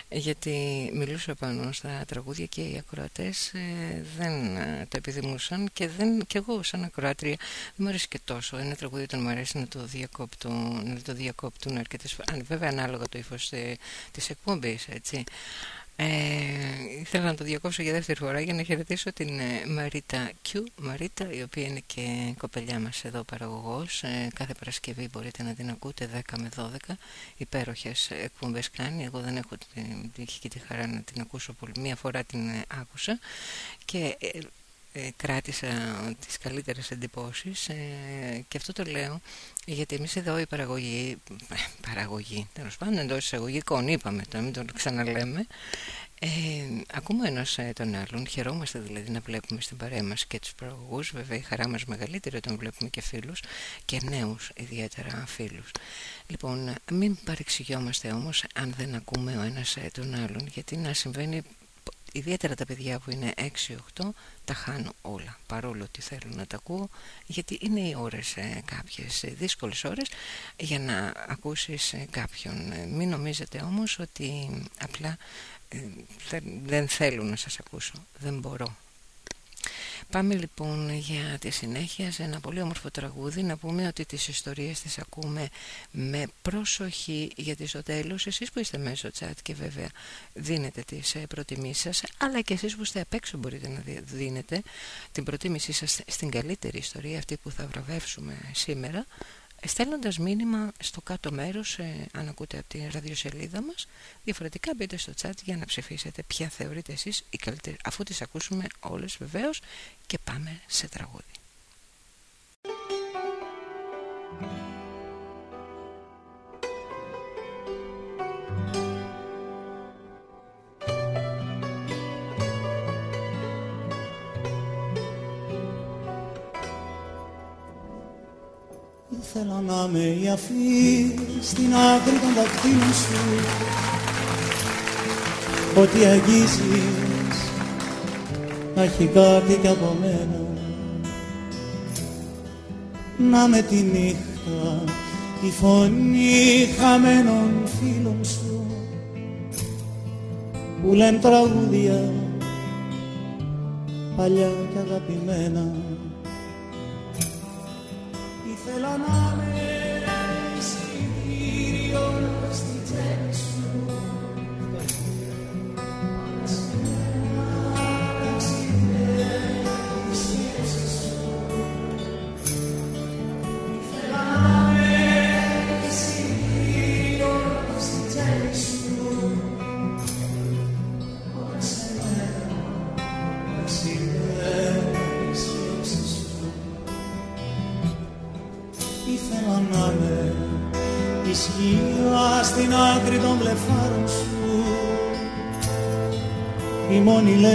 γιατί μιλούσα πάνω στα τραγούδια και οι ακροατές ε, δεν ε, τα επιθυμούσαν και, δεν, και εγώ σαν ακροάτρια δεν μου αρέσει και τόσο. Ένα τραγούδι όταν μου αρέσει να το διακόπτουν, να το διακόπτουν αρκετές φορές. Αν, βέβαια ανάλογα το ύφος ε, της εκπομπής, έτσι. Ε, ήθελα να το διακόψω για δεύτερη φορά για να χαιρετήσω την ε, Μαρίτα Q. Μαρίτα, η οποία είναι και κοπελιά μας εδώ παραγωγός. Ε, κάθε Παρασκευή μπορείτε να την ακούτε 10 με 12. Υπέροχες εκπομπές κάνει. Εγώ δεν έχω την τύχη και τη χαρά να την ακούσω πολύ. Μία φορά την ε, άκουσα και ε, ε, κράτησα τις καλύτερες εντυπώσεις ε, και αυτό το λέω γιατί εμείς εδώ η παραγωγή, παραγωγή τέλος πάντων εντός εισαγωγικών είπαμε το μην το ξαναλέμε. Ε, ακούμε ένας ε, τον άλλον, χαιρόμαστε δηλαδή να βλέπουμε στην παρέα μας και τους παραγωγούς. Βέβαια η χαρά μας μεγαλύτερη όταν βλέπουμε και φίλους και νέους ιδιαίτερα φίλους. Λοιπόν μην παρεξηγιόμαστε όμως αν δεν ακούμε ο ένας τον άλλον. Γιατί να συμβαίνει ιδιαίτερα τα παιδιά που είναι 6-8 τα χάνω όλα παρόλο ότι θέλω να τα ακούω γιατί είναι οι ώρες ε, κάποιες ε, δύσκολες ώρες για να ακούσεις ε, κάποιον. Ε, μην νομίζετε όμως ότι απλά δεν θέλω να σας ακούσω δεν μπορώ Πάμε λοιπόν για τη συνέχεια σε ένα πολύ όμορφο τραγούδι. Να πούμε ότι τις ιστορίες τις ακούμε με προσοχή γιατί στο τέλος εσείς που είστε μέσω chat και βέβαια δίνετε τις ε, προτιμήσεις σας αλλά και εσείς που είστε απ' έξω μπορείτε να δίνετε την προτίμησή σας στην καλύτερη ιστορία αυτή που θα βραβεύσουμε σήμερα στέλνοντας μήνυμα στο κάτω μέρος ε, αν ακούτε από τη ραδιοσελίδα μας διαφορετικά μπείτε στο chat για να ψηφίσετε ποια θεωρείτε εσείς η καλύτερη αφού τις ακούσουμε όλες βεβαίως και πάμε σε τραγούδι Θέλω να με η αφή στην άκρη των δακτύλων σου. Ό,τι αγγίζεις να έχει κάτι κι από μένα. Να με τη νύχτα η φωνή χαμένων φίλων σου. Που λένε τραγούδια παλιά και αγαπημένα Θέλω να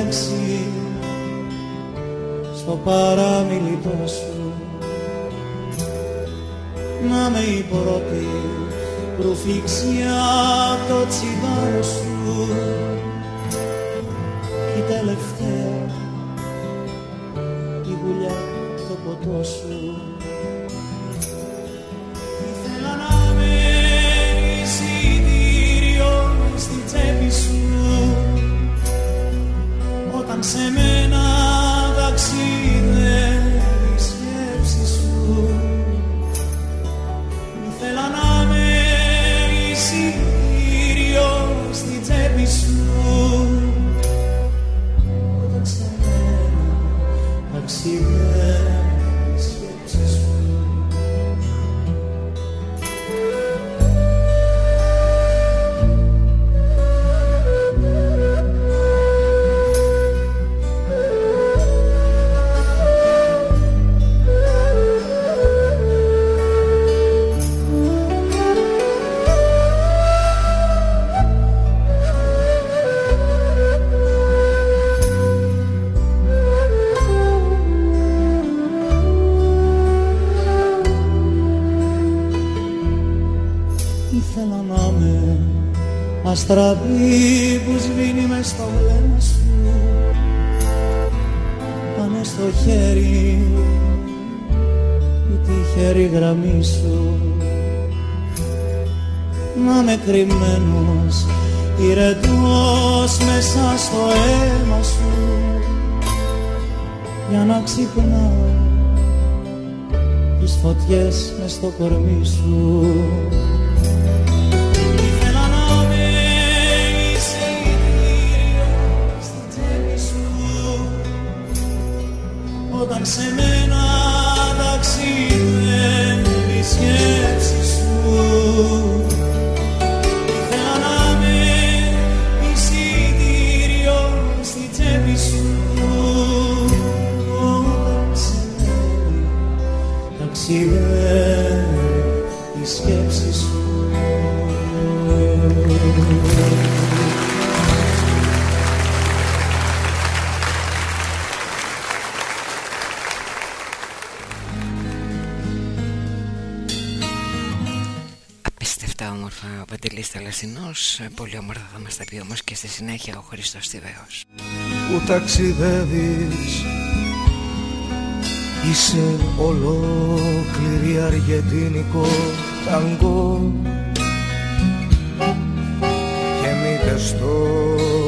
λέξη στο παραμιλητό σου. Να με η πρώτη προφήξια αστραπή που σβήνει μες στο βλέμμα σου πάνω στο χέρι η τυχερή γραμμή σου. Να με κρυμμένος ηρετός μέσα στο αίμα σου για να ξυπνάω τις φωτιές μες στο κορμί σου μας τα πει όμως και στη συνέχεια ο Χριστός Τιβαίος Που ταξιδεύεις Είσαι ολόκληρη αργεντίνικο ταγκό. Και μήτε στο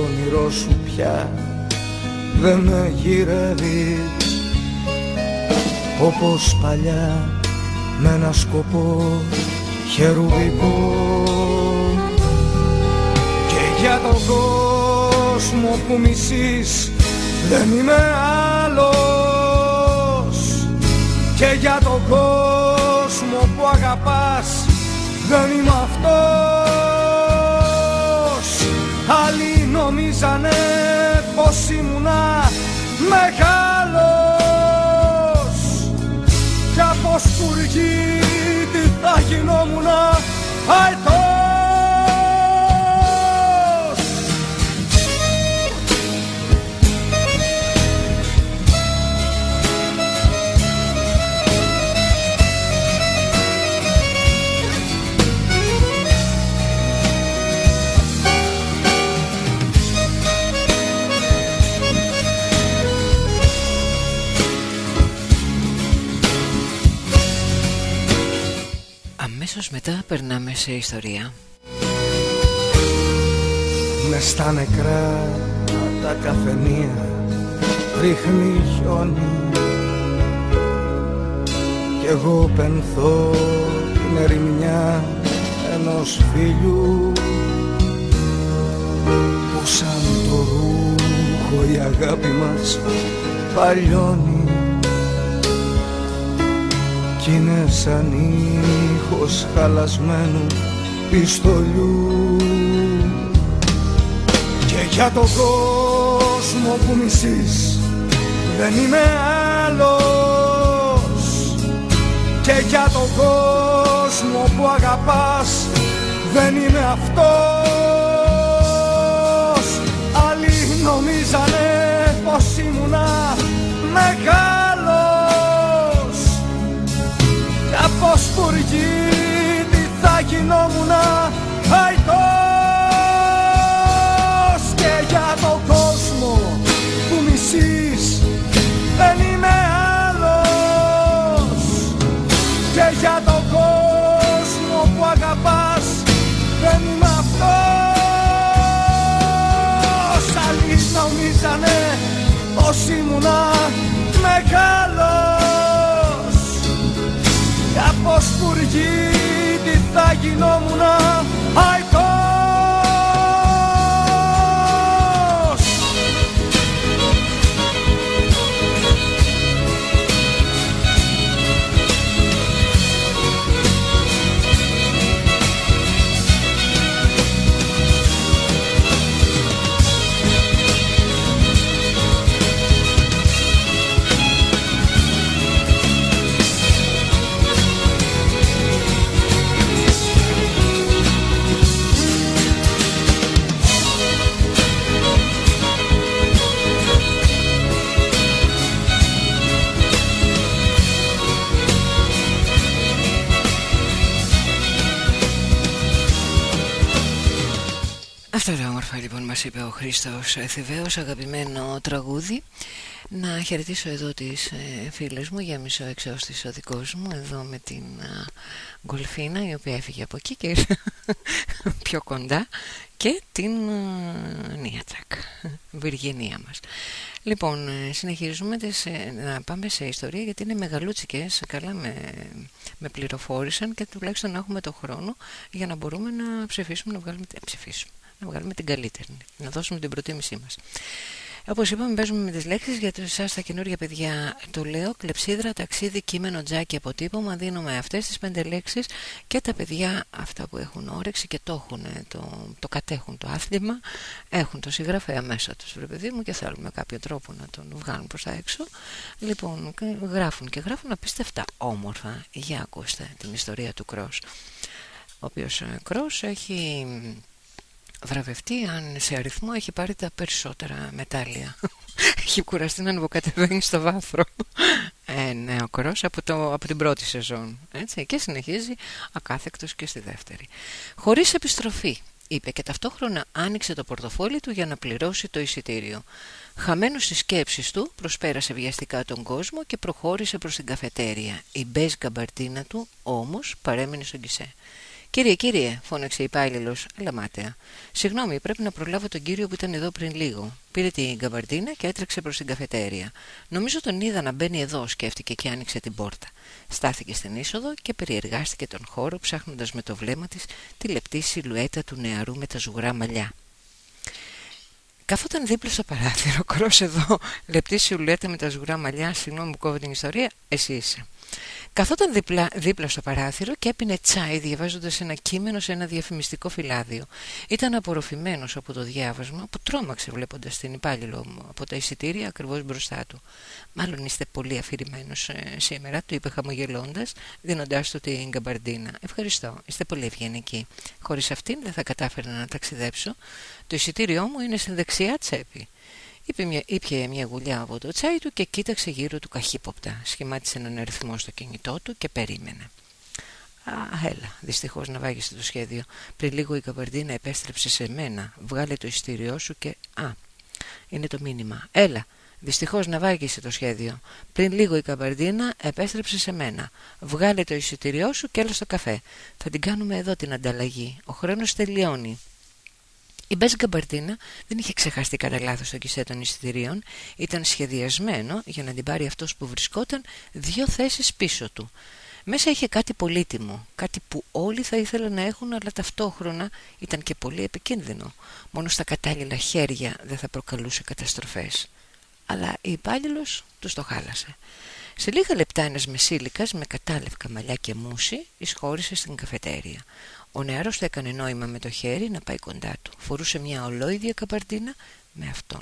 όνειρό σου πια δεν με γυρεύεις. Όπως παλιά με ένα σκοπό χερουβικό κόσμο που μισείς δεν είμαι άλλος. Και για τον κόσμο που αγαπάς δεν είμαι αυτός. Άλλοι νομίζανε πως ήμουνα μεγάλος. Κι από τι θα γινόμουνα μετά περνάμε σε ιστορία. Με στα νεκρά τα καφενεία ρίχνει χιόνι. Κι εγώ πενθώ την ερημιά ενός φίλου Που σαν το ρούχο η αγάπη μας παλιώνει κι είναι σαν ήχος χαλασμένου πιστολιού. Και για τον κόσμο που μισείς δεν είμαι άλλος. Και για τον κόσμο που αγαπάς δεν είμαι αυτός. Άλλοι νομίζανε πως ήμουνα μεγάλος από σπουργίτη θα γινόμουνα αϊτός και για τον κόσμο που μισείς δεν είμαι άλλος. Και για τον κόσμο που αγαπάς δεν είμαι αυτός. Άλλοι νομίζανε πως ήμουνα μεγάλος από σπουργίτη θα γινόμουνα μας είπε ο Χρήστος Θηβαίος αγαπημένο τραγούδι. Να χαιρετήσω εδώ τις ε, φίλες μου για μισό εξώστης ο δικός μου εδώ με την α, Γκολφίνα η οποία έφυγε από εκεί και ήρθε πιο κοντά και την Νίατσακ Βυργινία μας. Λοιπόν, ε, συνεχίζουμε τις, ε, να πάμε σε ιστορία γιατί είναι μεγαλούτσικες, καλά με, με πληροφόρησαν και τουλάχιστον να έχουμε το χρόνο για να μπορούμε να ψηφίσουμε, να βγάλουμε, ψηφίσουμε να βγάλουμε την καλύτερη, να δώσουμε την προτίμησή μας. Όπως είπαμε, παίζουμε με τις λέξεις για εσάς τα καινούργια παιδιά. Το λέω κλεψίδρα, ταξίδι, κείμενο, τζάκι, αποτύπωμα. Δίνουμε αυτές τις πέντε λέξεις και τα παιδιά, αυτά που έχουν όρεξη και το έχουν, το, το κατέχουν το άθλημα, έχουν το συγγραφέα μέσα τους, βρε παιδί μου, και θέλουμε κάποιο τρόπο να τον βγάλουν προς τα έξω. Λοιπόν, γράφουν και γράφουν απίστευτα όμορφα. Για ακούστε την ιστορία του Κρός. Ο οποίος ε, Κρός έχει βραβευτεί αν σε αριθμό έχει πάρει τα περισσότερα μετάλλια. Έχει κουραστεί να ανεβοκατεβαίνει στο βάθρο. Ε, ναι, ο Κρός από, το, από την πρώτη σεζόν έτσι, και συνεχίζει ακάθεκτος και στη δεύτερη. Χωρίς επιστροφή είπε και ταυτόχρονα άνοιξε το πορτοφόλι του για να πληρώσει το εισιτήριο. Χαμένος στις σκέψεις του προσπέρασε βιαστικά τον κόσμο και προχώρησε προς την καφετέρια. Η μπέζ καμπαρτίνα του όμως παρέμεινε στον κισέ Κύριε, κύριε, φώναξε η υπάλληλος, αλλά μάταια. Συγγνώμη, πρέπει να προλάβω τον κύριο που ήταν εδώ πριν λίγο. Πήρε την καμπαρτίνα και έτρεξε προς την καφετέρια. Νομίζω τον είδα να μπαίνει εδώ, σκέφτηκε και άνοιξε την πόρτα. Στάθηκε στην είσοδο και περιεργάστηκε τον χώρο, ψάχνοντας με το βλέμμα της τη λεπτή σιλουέτα του νεαρού με τα ζουγρά μαλλιά. Καθόταν δίπλα στο παράθυρο, κρός εδώ, λεπτή σιλουέτα με τα ζουγρά μαλλιά, συγγνώμη που κόβω την ιστορία, εσύ είσαι. Καθόταν δίπλα, δίπλα στο παράθυρο και έπινε τσάι διαβάζοντας ένα κείμενο σε ένα διαφημιστικό φυλάδιο. Ήταν απορροφημένος από το διάβασμα που τρόμαξε βλέποντας την υπάλληλο μου από τα εισιτήρια ακριβώς μπροστά του. Μάλλον είστε πολύ αφηρημένος ε, σήμερα, του είπε χαμογελώντας, δίνοντάς του την καμπαρντίνα. Ευχαριστώ, είστε πολύ ευγενικοί. Χωρίς αυτήν δεν θα κατάφερα να ταξιδέψω. Το εισιτήριό μου είναι στην δεξιά τσέπη. Είπε μια, ήπια μια γουλιά από το τσάι του και κοίταξε γύρω του καχύποπτα. Σχημάτισε έναν αριθμό στο κινητό του και περίμενε. Α, έλα, δυστυχώς να βάγισε το σχέδιο. Πριν λίγο η Καβαρντίνα επέστρεψε σε μένα. Βγάλε το ειστήριό σου και. Α, είναι το μήνυμα. Έλα, Δυστυχώς να βάγισε το σχέδιο. Πριν λίγο η Καμπαρδίνα επέστρεψε σε μένα. Βγάλε το εισιτήριό σου και έλα στο καφέ. Θα την κάνουμε εδώ την ανταλλαγή. Ο χρόνος τελειώνει. Η Μπέζ Γκαμπαρτίνα δεν είχε ξεχαστεί κατά λάθος το κισέ των εισιτηρίων. Ήταν σχεδιασμένο για να την πάρει αυτός που βρισκόταν δύο θέσεις πίσω του. Μέσα είχε κάτι πολύτιμο, κάτι που όλοι θα ήθελαν να έχουν, αλλά ταυτόχρονα ήταν και πολύ επικίνδυνο. Μόνο στα κατάλληλα χέρια δεν θα προκαλούσε καταστροφές. Αλλά η υπάλληλος τους το χάλασε. Σε λίγα λεπτά ένας μεσήλικας με κατάλευκα μαλλιά και μουσι εισχώρησε στην καφετέρια. Ο νεαρός του έκανε νόημα με το χέρι να πάει κοντά του. Φορούσε μια ολόιδια καπαρτίνα με αυτόν.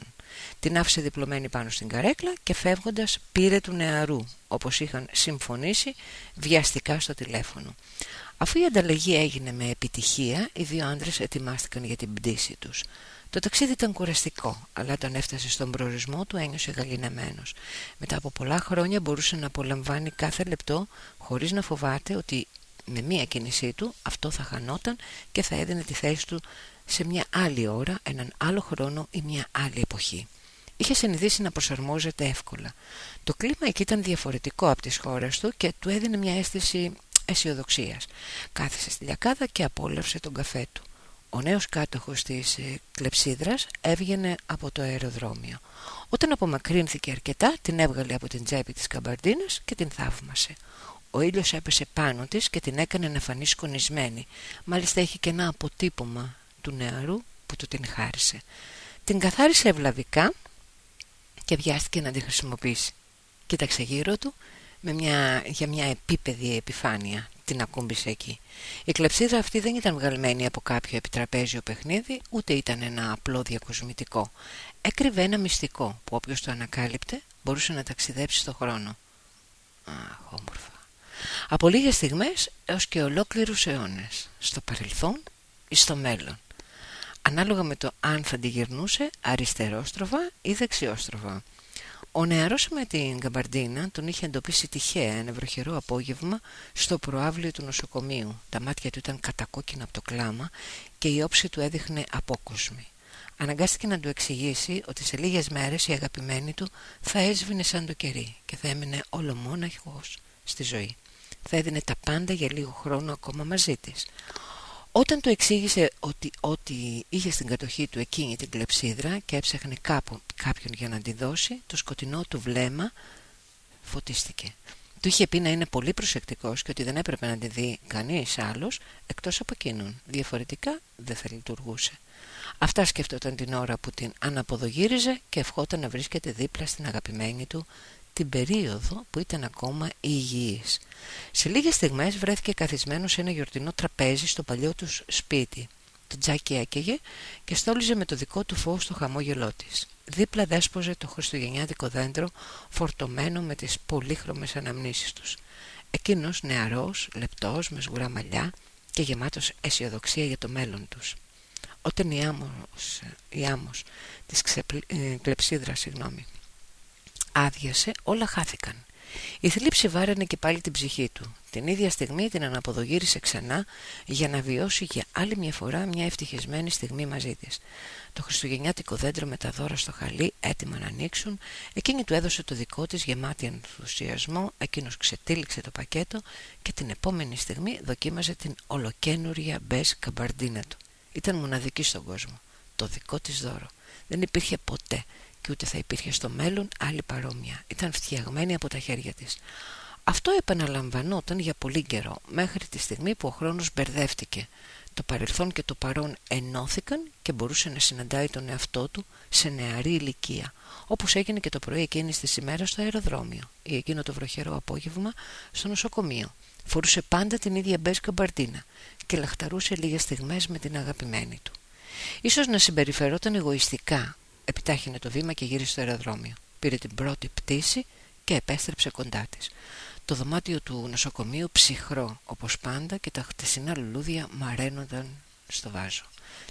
Την άφησε διπλωμένη πάνω στην καρέκλα και φεύγοντας πήρε του νεαρού, όπως είχαν συμφωνήσει βιαστικά στο τηλέφωνο. Αφού η ανταλλαγή έγινε με επιτυχία, οι δύο άντρες ετοιμάστηκαν για την πτήση τους. Το ταξίδι ήταν κουραστικό, αλλά όταν έφτασε στον προορισμό του ένιωσε γαλινεμένος. Μετά από πολλά χρόνια μπορούσε να απολαμβάνει κάθε λεπτό χωρίς να φοβάται ότι με μία κίνησή του αυτό θα χανόταν και θα έδινε τη θέση του σε μια άλλη ώρα, έναν άλλο χρόνο ή μια άλλη εποχή. Είχε συνηθίσει να προσαρμόζεται εύκολα. Το κλίμα εκεί ήταν διαφορετικό από τις χώρες του και του έδινε μια αίσθηση αισιοδοξίας. Κάθισε στη λιακάδα και απόλαυσε τον καφέ του. Ο νέος κάτοχος της ε, κλεψίδρας έβγαινε από το αεροδρόμιο. Όταν απομακρύνθηκε αρκετά, την έβγαλε από την τσέπη της καμπαρντίνας και την θαύμασε. Ο ήλιος έπεσε πάνω της και την έκανε να φανεί σκονισμένη. Μάλιστα έχει και ένα αποτύπωμα του νεαρού που του την χάρισε. Την καθάρισε ευλαβικά και βιάστηκε να τη χρησιμοποιήσει. Κοίταξε γύρω του με μια, για μια επίπεδη επιφάνεια. Την ακούμπησε εκεί. Η κλεψίδα αυτή δεν ήταν βγαλμένη από κάποιο επιτραπέζιο παιχνίδι, ούτε ήταν ένα απλό διακοσμητικό. Έκρυβε ένα μυστικό που όποιος το ανακάλυπτε μπορούσε να ταξιδέψει στο χρόνο. Αχ, όμορφα από λίγες στιγμές έως και ολόκληρους αιώνες στο παρελθόν ή στο μέλλον ανάλογα με το αν θα τη γυρνούσε αριστερόστροφα ή δεξιόστροφα ο νεαρός με την καμπαρντίνα τον είχε εντοπίσει τυχαία ένα βροχερό απόγευμα στο προάβλιο του νοσοκομείου. Τα μάτια του ήταν κατακόκκινα από το κλάμα και η όψη του έδειχνε απόκοσμη. Αναγκάστηκε να του εξηγήσει ότι σε λίγες μέρες η αγαπημένη του θα έσβηνε σαν το κερί και θα έμεινε όλο μόναχος στη ζωή θα έδινε τα πάντα για λίγο χρόνο ακόμα μαζί της. Όταν του εξήγησε ότι, ότι είχε στην κατοχή του εκείνη την κλεψίδρα και έψαχνε κάπου, κάποιον για να τη δώσει, το σκοτεινό του βλέμμα φωτίστηκε. Του είχε πει να είναι πολύ προσεκτικός και ότι δεν έπρεπε να τη δει κανείς άλλος εκτός από εκείνον. Διαφορετικά δεν θα λειτουργούσε. Αυτά σκέφτονταν την ώρα που την αναποδογύριζε και ευχόταν να βρίσκεται δίπλα στην αγαπημένη του την περίοδο που ήταν ακόμα υγιής. Σε λίγες στιγμές βρέθηκε καθισμένος σε ένα γιορτινό τραπέζι στο παλιό τους σπίτι. Το τζάκι έκαιγε και στόλιζε με το δικό του φως το χαμόγελό της. Δίπλα δέσποζε το χριστουγεννιάτικο δέντρο φορτωμένο με τις πολύχρωμες αναμνήσεις τους. Εκείνος νεαρός, λεπτός, με σγουρά μαλλιά και γεμάτος αισιοδοξία για το μέλλον τους. Όταν η άμμος, η άμμος της ξεπλ, ε, κλεψίδρας συγγνώμη, άδειασε, όλα χάθηκαν. Η θλίψη βάραινε και πάλι την ψυχή του. Την ίδια στιγμή την αναποδογύρισε ξανά για να βιώσει για άλλη μια φορά μια ευτυχισμένη στιγμή μαζί της. Το χριστουγεννιάτικο δέντρο με τα δώρα στο χαλί έτοιμα να ανοίξουν, εκείνη του έδωσε το δικό της γεμάτη ενθουσιασμό, εκείνος ξετύλιξε το πακέτο και την επόμενη στιγμή δοκίμαζε την ολοκένουρια μπες καμπαρντίνα του. Ήταν μοναδική στον κόσμο. Το δικό της δώρο. Δεν υπήρχε ποτέ και ούτε θα υπήρχε στο μέλλον άλλη παρόμοια. Ήταν φτιαγμένη από τα χέρια της. Αυτό επαναλαμβανόταν για πολύ καιρό, μέχρι τη στιγμή που ο χρόνος μπερδεύτηκε. Το παρελθόν και το παρόν ενώθηκαν και μπορούσε να συναντάει τον εαυτό του σε νεαρή ηλικία, όπως έγινε και το πρωί εκείνης της ημέρας στο αεροδρόμιο ή εκείνο το βροχερό απόγευμα στο νοσοκομείο. Φορούσε πάντα την ίδια μπέσκα μπαρτίνα και λαχταρούσε λίγες στιγμές με την αγαπημένη του. Ίσως να συμπεριφερόταν εγωιστικά επιτάχυνε το βήμα και γύρισε στο αεροδρόμιο. Πήρε την πρώτη πτήση και επέστρεψε κοντά της. Το δωμάτιο του νοσοκομείου ψυχρό όπως πάντα και τα χτεσινά λουλούδια μαραίνονταν στο βάζο.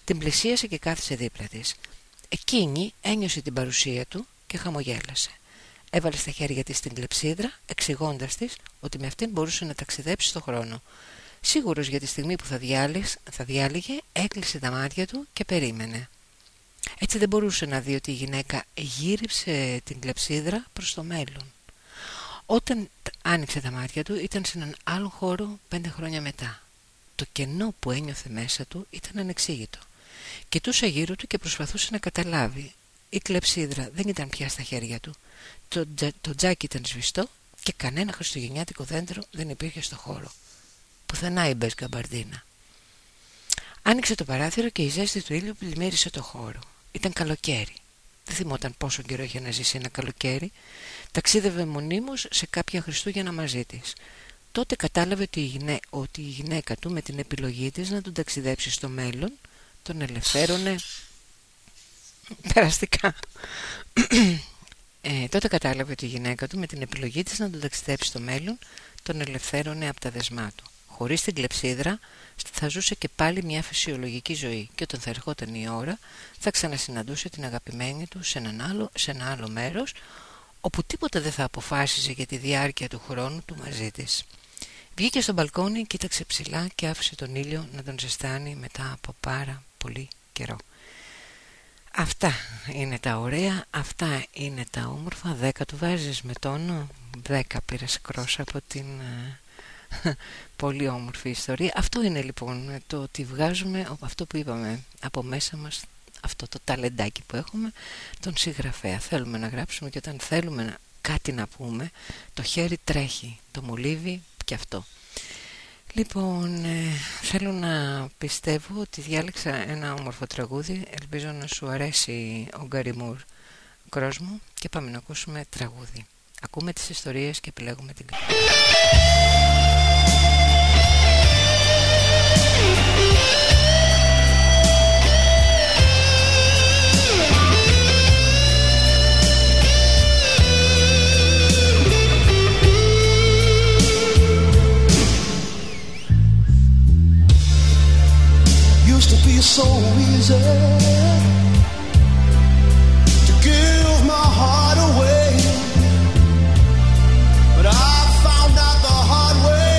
Την πλησίασε και κάθισε δίπλα της. Εκείνη ένιωσε την παρουσία του και χαμογέλασε. Έβαλε στα χέρια της την κλεψίδρα, εξηγώντας της ότι με αυτήν μπορούσε να ταξιδέψει στο χρόνο. Σίγουρος για τη στιγμή που θα, θα διάλυγε, έκλεισε τα μάτια του και περίμενε. Έτσι δεν μπορούσε να δει ότι η γυναίκα γύριψε την κλεψίδρα προς το μέλλον. Όταν άνοιξε τα μάτια του ήταν σε έναν άλλο χώρο πέντε χρόνια μετά. Το κενό που ένιωθε μέσα του ήταν ανεξήγητο. Κοιτούσε γύρω του και προσπαθούσε να καταλάβει. Η κλεψίδρα δεν ήταν πια στα χέρια του. Το, το τζάκι ήταν σβηστό και κανένα χριστουγεννιάτικο δέντρο δεν υπήρχε στο χώρο. Πουθενά η μπες γκαμπαρντίνα. Άνοιξε το παράθυρο και η ζέστη του ήλιου πλημμύρισε το χώρο. Ήταν καλοκαίρι. Δεν θυμόταν πόσο καιρό είχε να ζήσει ένα καλοκαίρι. Ταξίδευε μονίμως σε κάποια Χριστούγεννα μαζί της. Τότε κατάλαβε ότι η, γυναί... ότι η γυναίκα του με την επιλογή της να τον ταξιδέψει στο μέλλον τον ελευθέρωνε περαστικά. ε, τότε κατάλαβε ότι η γυναίκα του με την επιλογή της να τον ταξιδέψει στο μέλλον τον ελευθέρωνε από τα δεσμά του. Χωρίς την κλεψίδρα θα ζούσε και πάλι μια φυσιολογική ζωή και όταν θα ερχόταν η ώρα θα ξανασυναντούσε την αγαπημένη του σε, έναν άλλο, σε ένα άλλο μέρος όπου τίποτα δεν θα αποφάσιζε για τη διάρκεια του χρόνου του μαζί της. Βγήκε στο μπαλκόνι, κοίταξε ψηλά και άφησε τον ήλιο να τον ζεστάνει μετά από πάρα πολύ καιρό. Αυτά είναι τα ωραία, αυτά είναι τα όμορφα. Δέκα του βάζεις με τόνο, δέκα πήρες κρός από την ε, Πολύ όμορφη ιστορία. Αυτό είναι λοιπόν το ότι βγάζουμε αυτό που είπαμε από μέσα μας αυτό το ταλεντάκι που έχουμε τον συγγραφέα. Θέλουμε να γράψουμε και όταν θέλουμε να, κάτι να πούμε το χέρι τρέχει, το μολύβι και αυτό. Λοιπόν, ε, θέλω να πιστεύω ότι διάλεξα ένα όμορφο τραγούδι. Ελπίζω να σου αρέσει ο Γκαριμούρ Κρόσμου και πάμε να ακούσουμε τραγούδι. Ακούμε τις ιστορίες και επιλέγουμε την καρδιά. To be so easy to give my heart away, but I found out the hard way.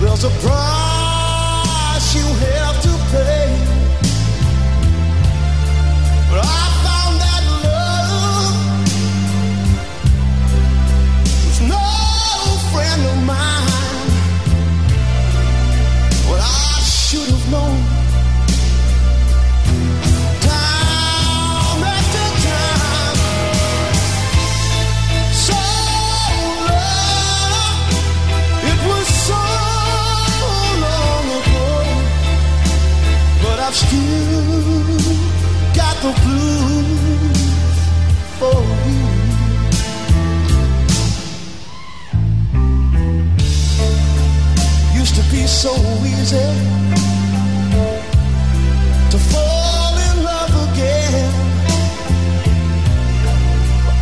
There's a price so easy to fall in love again.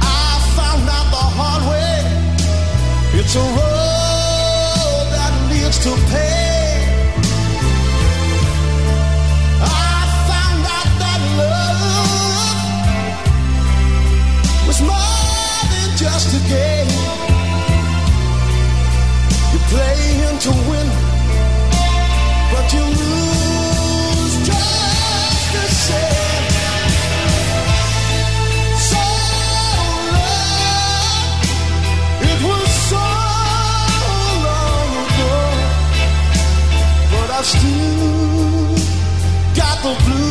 I found out the hard way. It's a road that leads to pain. I found out that love was more than just a game. You play in to win, blue.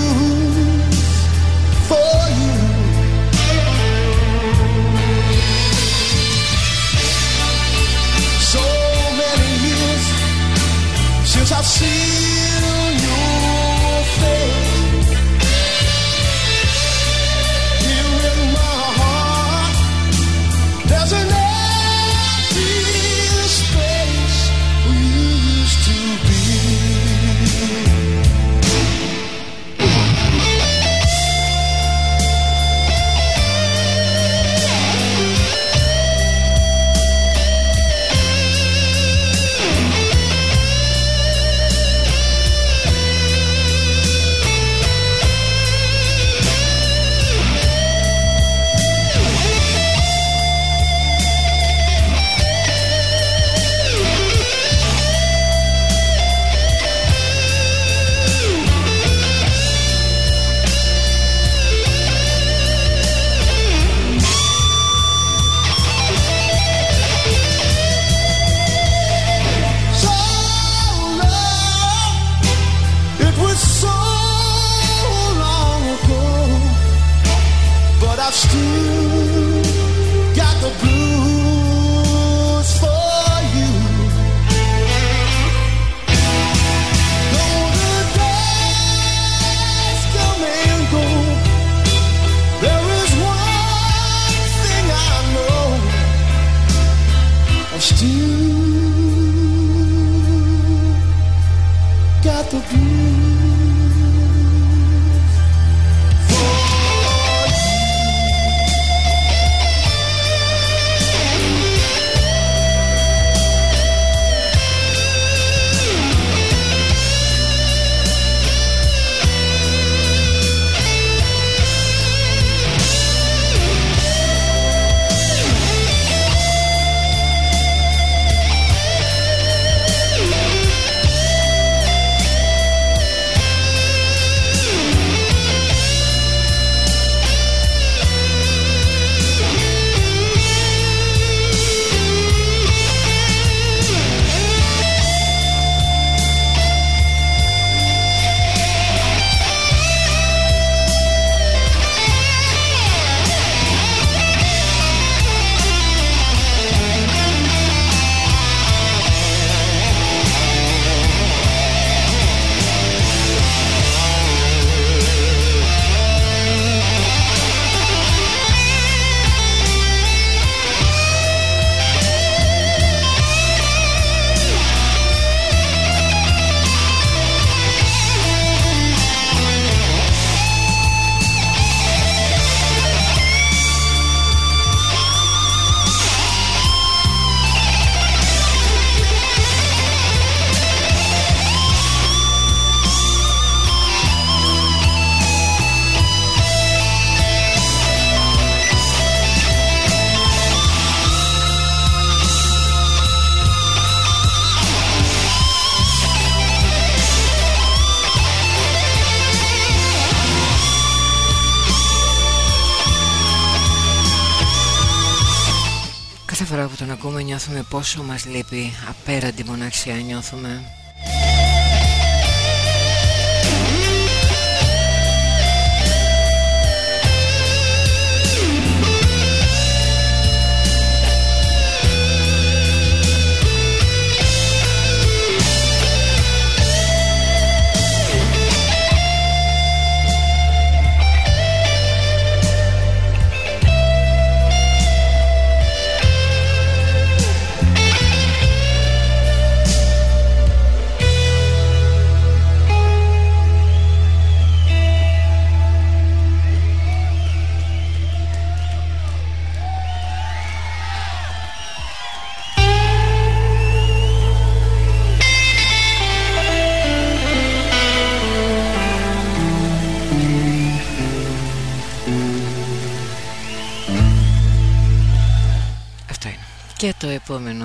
Πόσο μας λείπει Απέραντη μοναξιά νιώθουμε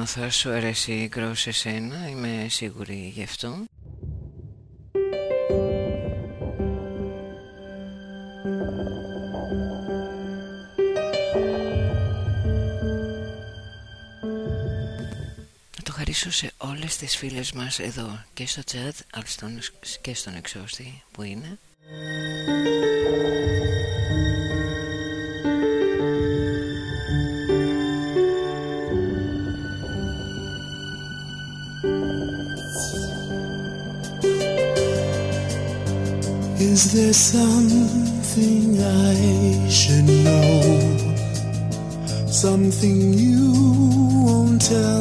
επόμενο θα σου αρέσει γκρός εσένα, είμαι σίγουρη γι' αυτό. Να το χαρίσω σε όλες τις φίλες μας εδώ και στο chat αλλά και στον εξώστη που είναι. Is there something I should know? Something you won't tell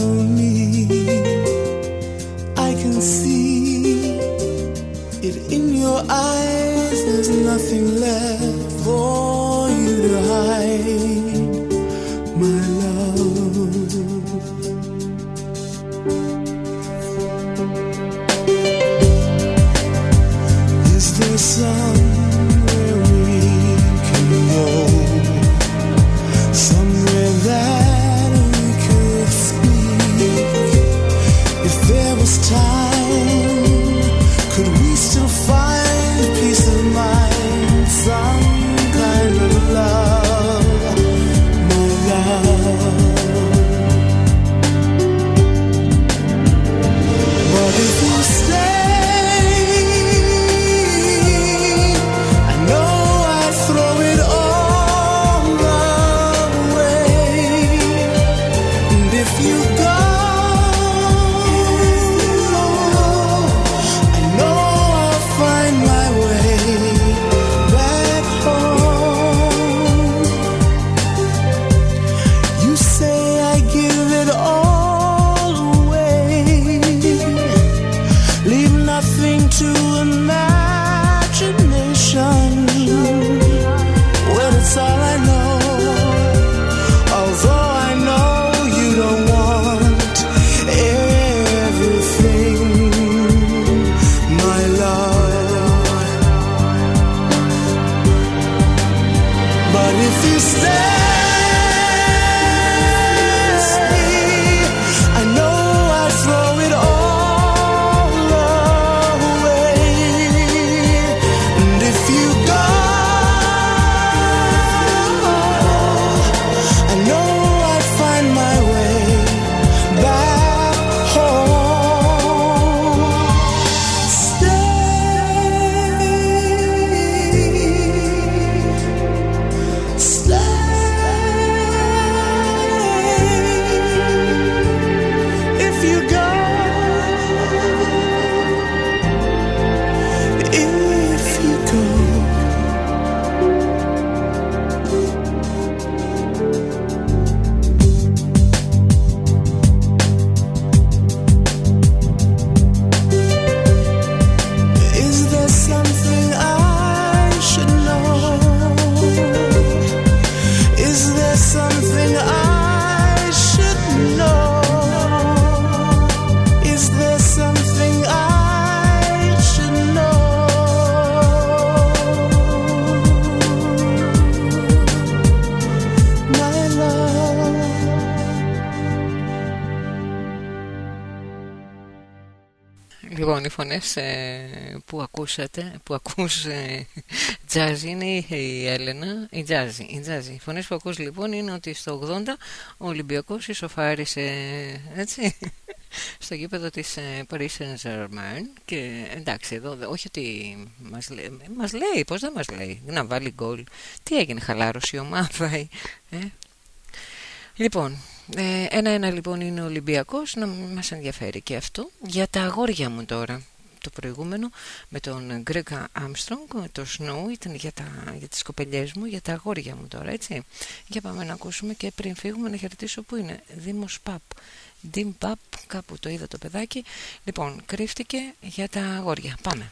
φωνές ε, που ακούσατε, που ακούς ε, jazz είναι η, η Έλενα, η Τζάζι, η Τζάζι. Οι φωνές που ακούς λοιπόν είναι ότι στο 80 ο Ολυμπιακός ισοφάρισε, έτσι, στο γήπεδο της ε, Paris Saint-Germain και εντάξει εδώ, δε- όχι ότι μας λέει, μας λέει, πώς δεν μας λέει, να βάλει γκολ. Τι έγινε, χαλάρωση η ομάδα, ε, ε. Λοιπόν, ε, ένα-ένα λοιπόν είναι ο Ολυμπιακός, να μας ενδιαφέρει και αυτό. Για τα αγόρια μου τώρα, το προηγούμενο με τον Γκρέκα Armstrong, το Snow ήταν για, τα, για τις κοπελιές μου, για τα αγόρια μου τώρα, έτσι. Για πάμε να ακούσουμε και πριν φύγουμε να χαιρετήσω που είναι, Δήμος Παπ. Dim Pap, κάπου το είδα το παιδάκι. Λοιπόν, κρύφτηκε για τα αγόρια. Πάμε.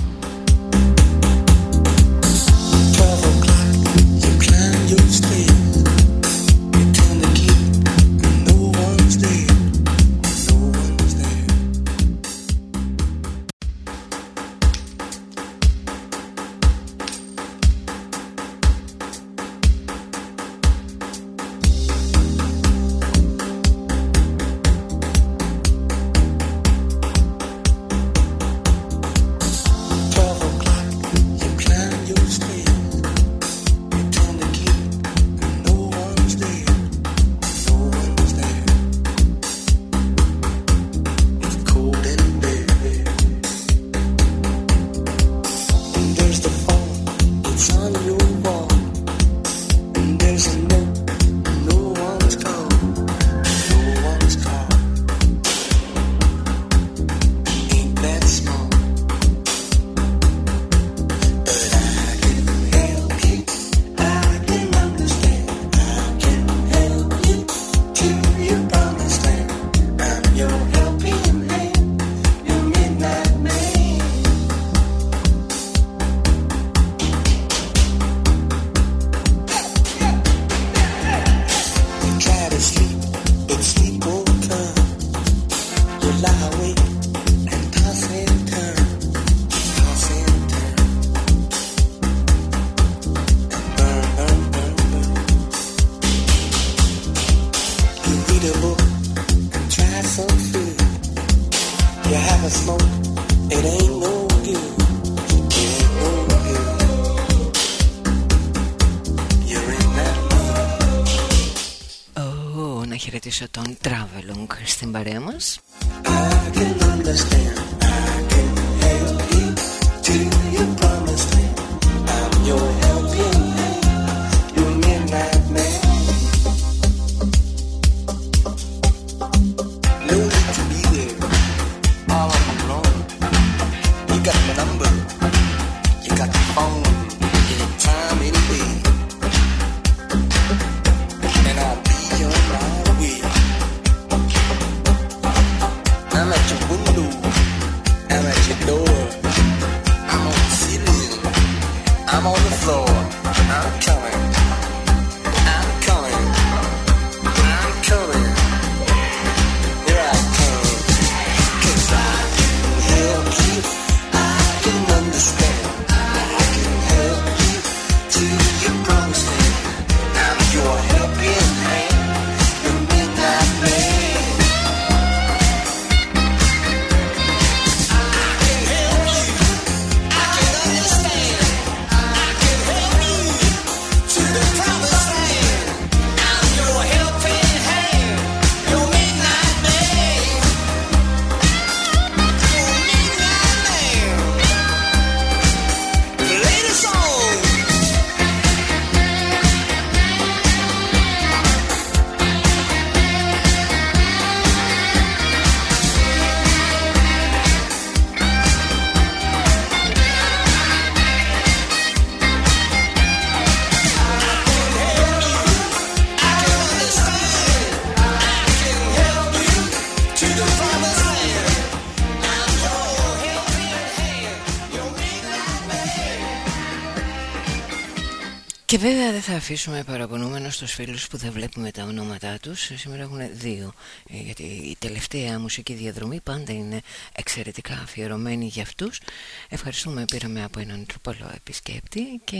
Δεν θα αφήσουμε παραπονούμενο στους φίλους που δεν βλέπουμε τα ονόματά τους. Σήμερα έχουν δύο ε, Γιατί η τελευταία μουσική διαδρομή πάντα είναι εξαιρετικά αφιερωμένη για αυτούς. Ευχαριστούμε πήραμε από έναν τροπαλό επισκέπτη Και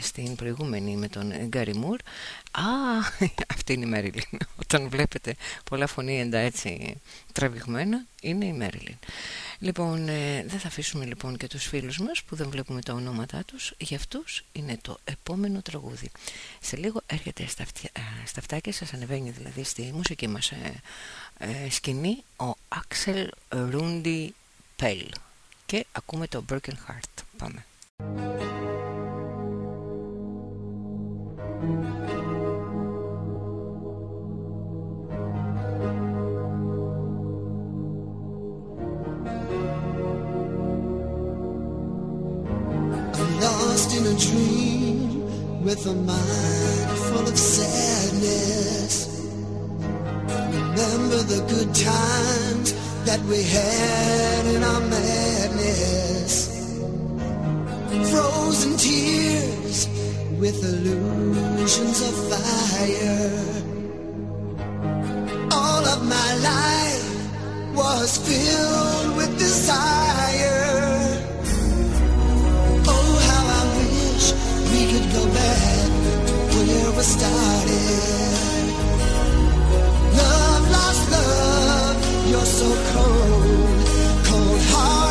στην προηγούμενη με τον Γκάρι Μουρ. Α, αυτή είναι η Μέριλιν. Όταν βλέπετε πολλά φωνή έτσι τραβηγμένα Είναι η Μέριλιν Λοιπόν, ε, δεν θα αφήσουμε λοιπόν και τους φίλους μας που δεν βλέπουμε τα ονόματά τους. Για αυτούς είναι το επόμενο τραγούδι. Σε λίγο έρχεται στα, ε, στα αυτάκια σας Ανεβαίνει δηλαδή στη μουσική μας ε, ε, σκηνή Ο Άξελ Ρούντι Πέλ. Και ακούμε το Broken Heart. Πάμε in a dream with a mind full of sadness. Remember the good times that we had in our madness. Frozen tears with illusions of fire. All of my life was filled with desire. Back where we started. Love, lost love, you're so cold, cold hearted.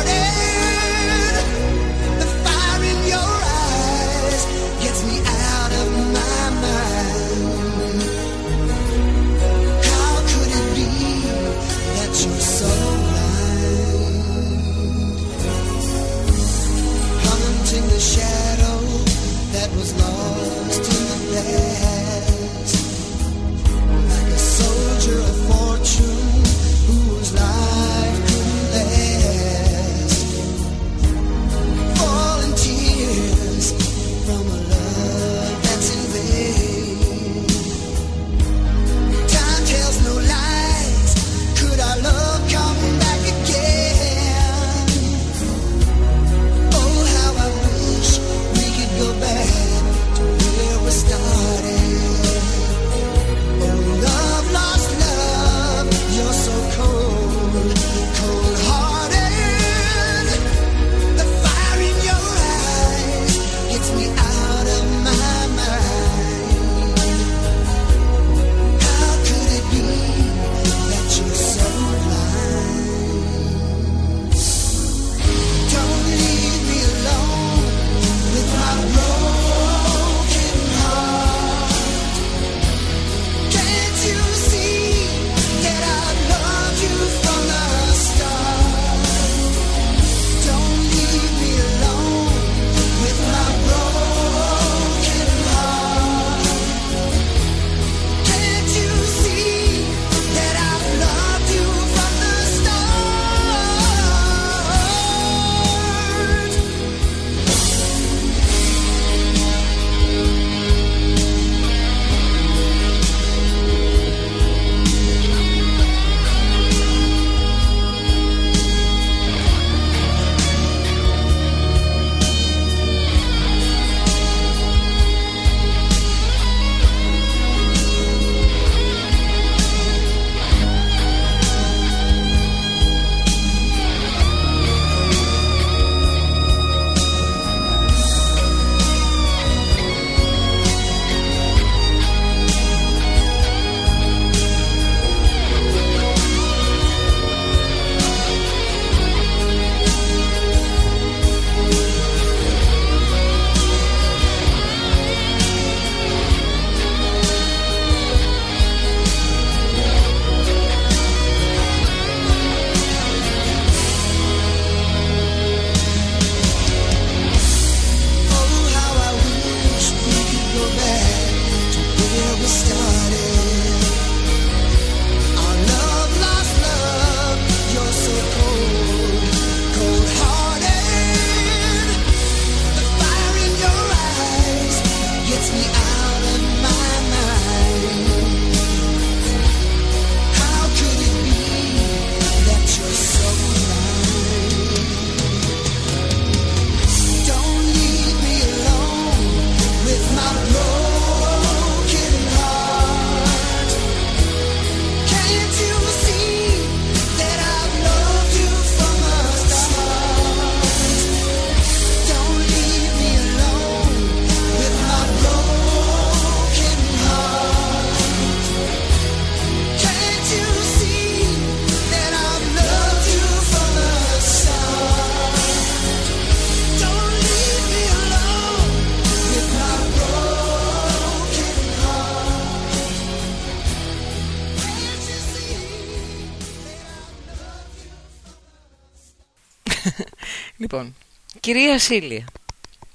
Κυρία Σίλια.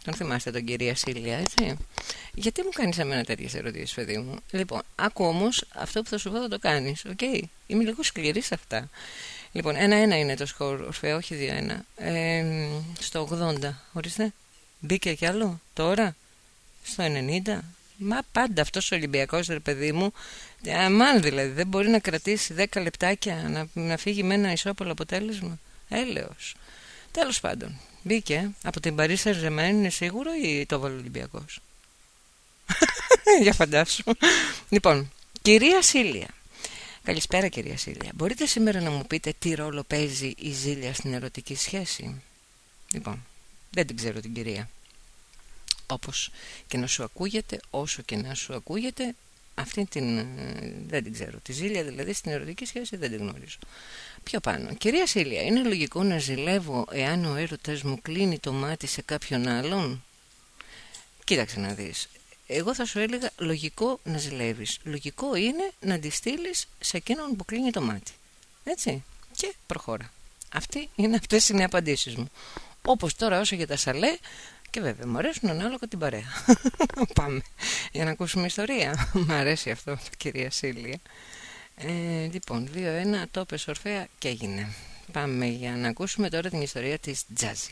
Τον θυμάστε τον κυρία Σίλια, έτσι. Γιατί μου κάνεις εμένα τέτοιες ερωτήσεις, παιδί μου; Λοιπόν, άκου όμως αυτό που θα σου πω θα το κάνεις, OK; Okay? Είμαι λίγο σκληρή σε αυτά. Λοιπόν, ένα-ένα είναι το σκορ, ορφέ, όχι δύο-ένα. Ε, στο 80, ορίστε. Μπήκε κι άλλο, τώρα. Στο 90. Μα πάντα αυτός ο Ολυμπιακός, ρε παιδί μου, αμάν δηλαδή, δεν μπορεί να κρατήσει 10 λεπτάκια να, να φύγει με ένα ισόπαλο αποτέλεσμα. Έλεος. Τέλος πάντων, μπήκε από την Παρίσσα Ζεμένη, είναι σίγουρο ή το βάλει Ολυμπιακός; Για φαντάσου. λοιπόν, κυρία Σίλια. Καλησπέρα κυρία Σίλια. Μπορείτε σήμερα να μου πείτε τι ρόλο παίζει η ζήλια στην ερωτική σχέση; Λοιπόν, δεν την ξέρω την κυρία. Όπως και να σου ακούγεται, όσο και να σου ακούγεται, αυτή την, ε, δεν την ξέρω. Τη ζήλια δηλαδή στην ερωτική σχέση δεν την γνωρίζω. Πιο πάνω. Κυρία Σίλια, είναι λογικό να ζηλεύω εάν ο έρωτας μου κλείνει το μάτι σε κάποιον άλλον; Κοίταξε να δεις εγώ θα σου έλεγα λογικό να ζηλεύεις. Λογικό είναι να τη στείλεις σε εκείνον που κλείνει το μάτι. Έτσι. Και προχώρα. Αυτή είναι, αυτές είναι οι απαντήσεις μου. Όπως τώρα όσο για τα σαλέ και βέβαια μου αρέσουν ανάλογα την παρέα. Πάμε για να ακούσουμε ιστορία. Μ' αρέσει αυτό κυρία Σίλια. Ε, λοιπόν, 2-1 το πες ορφέα και έγινε. Πάμε για να ακούσουμε τώρα την ιστορία της Τζάζι.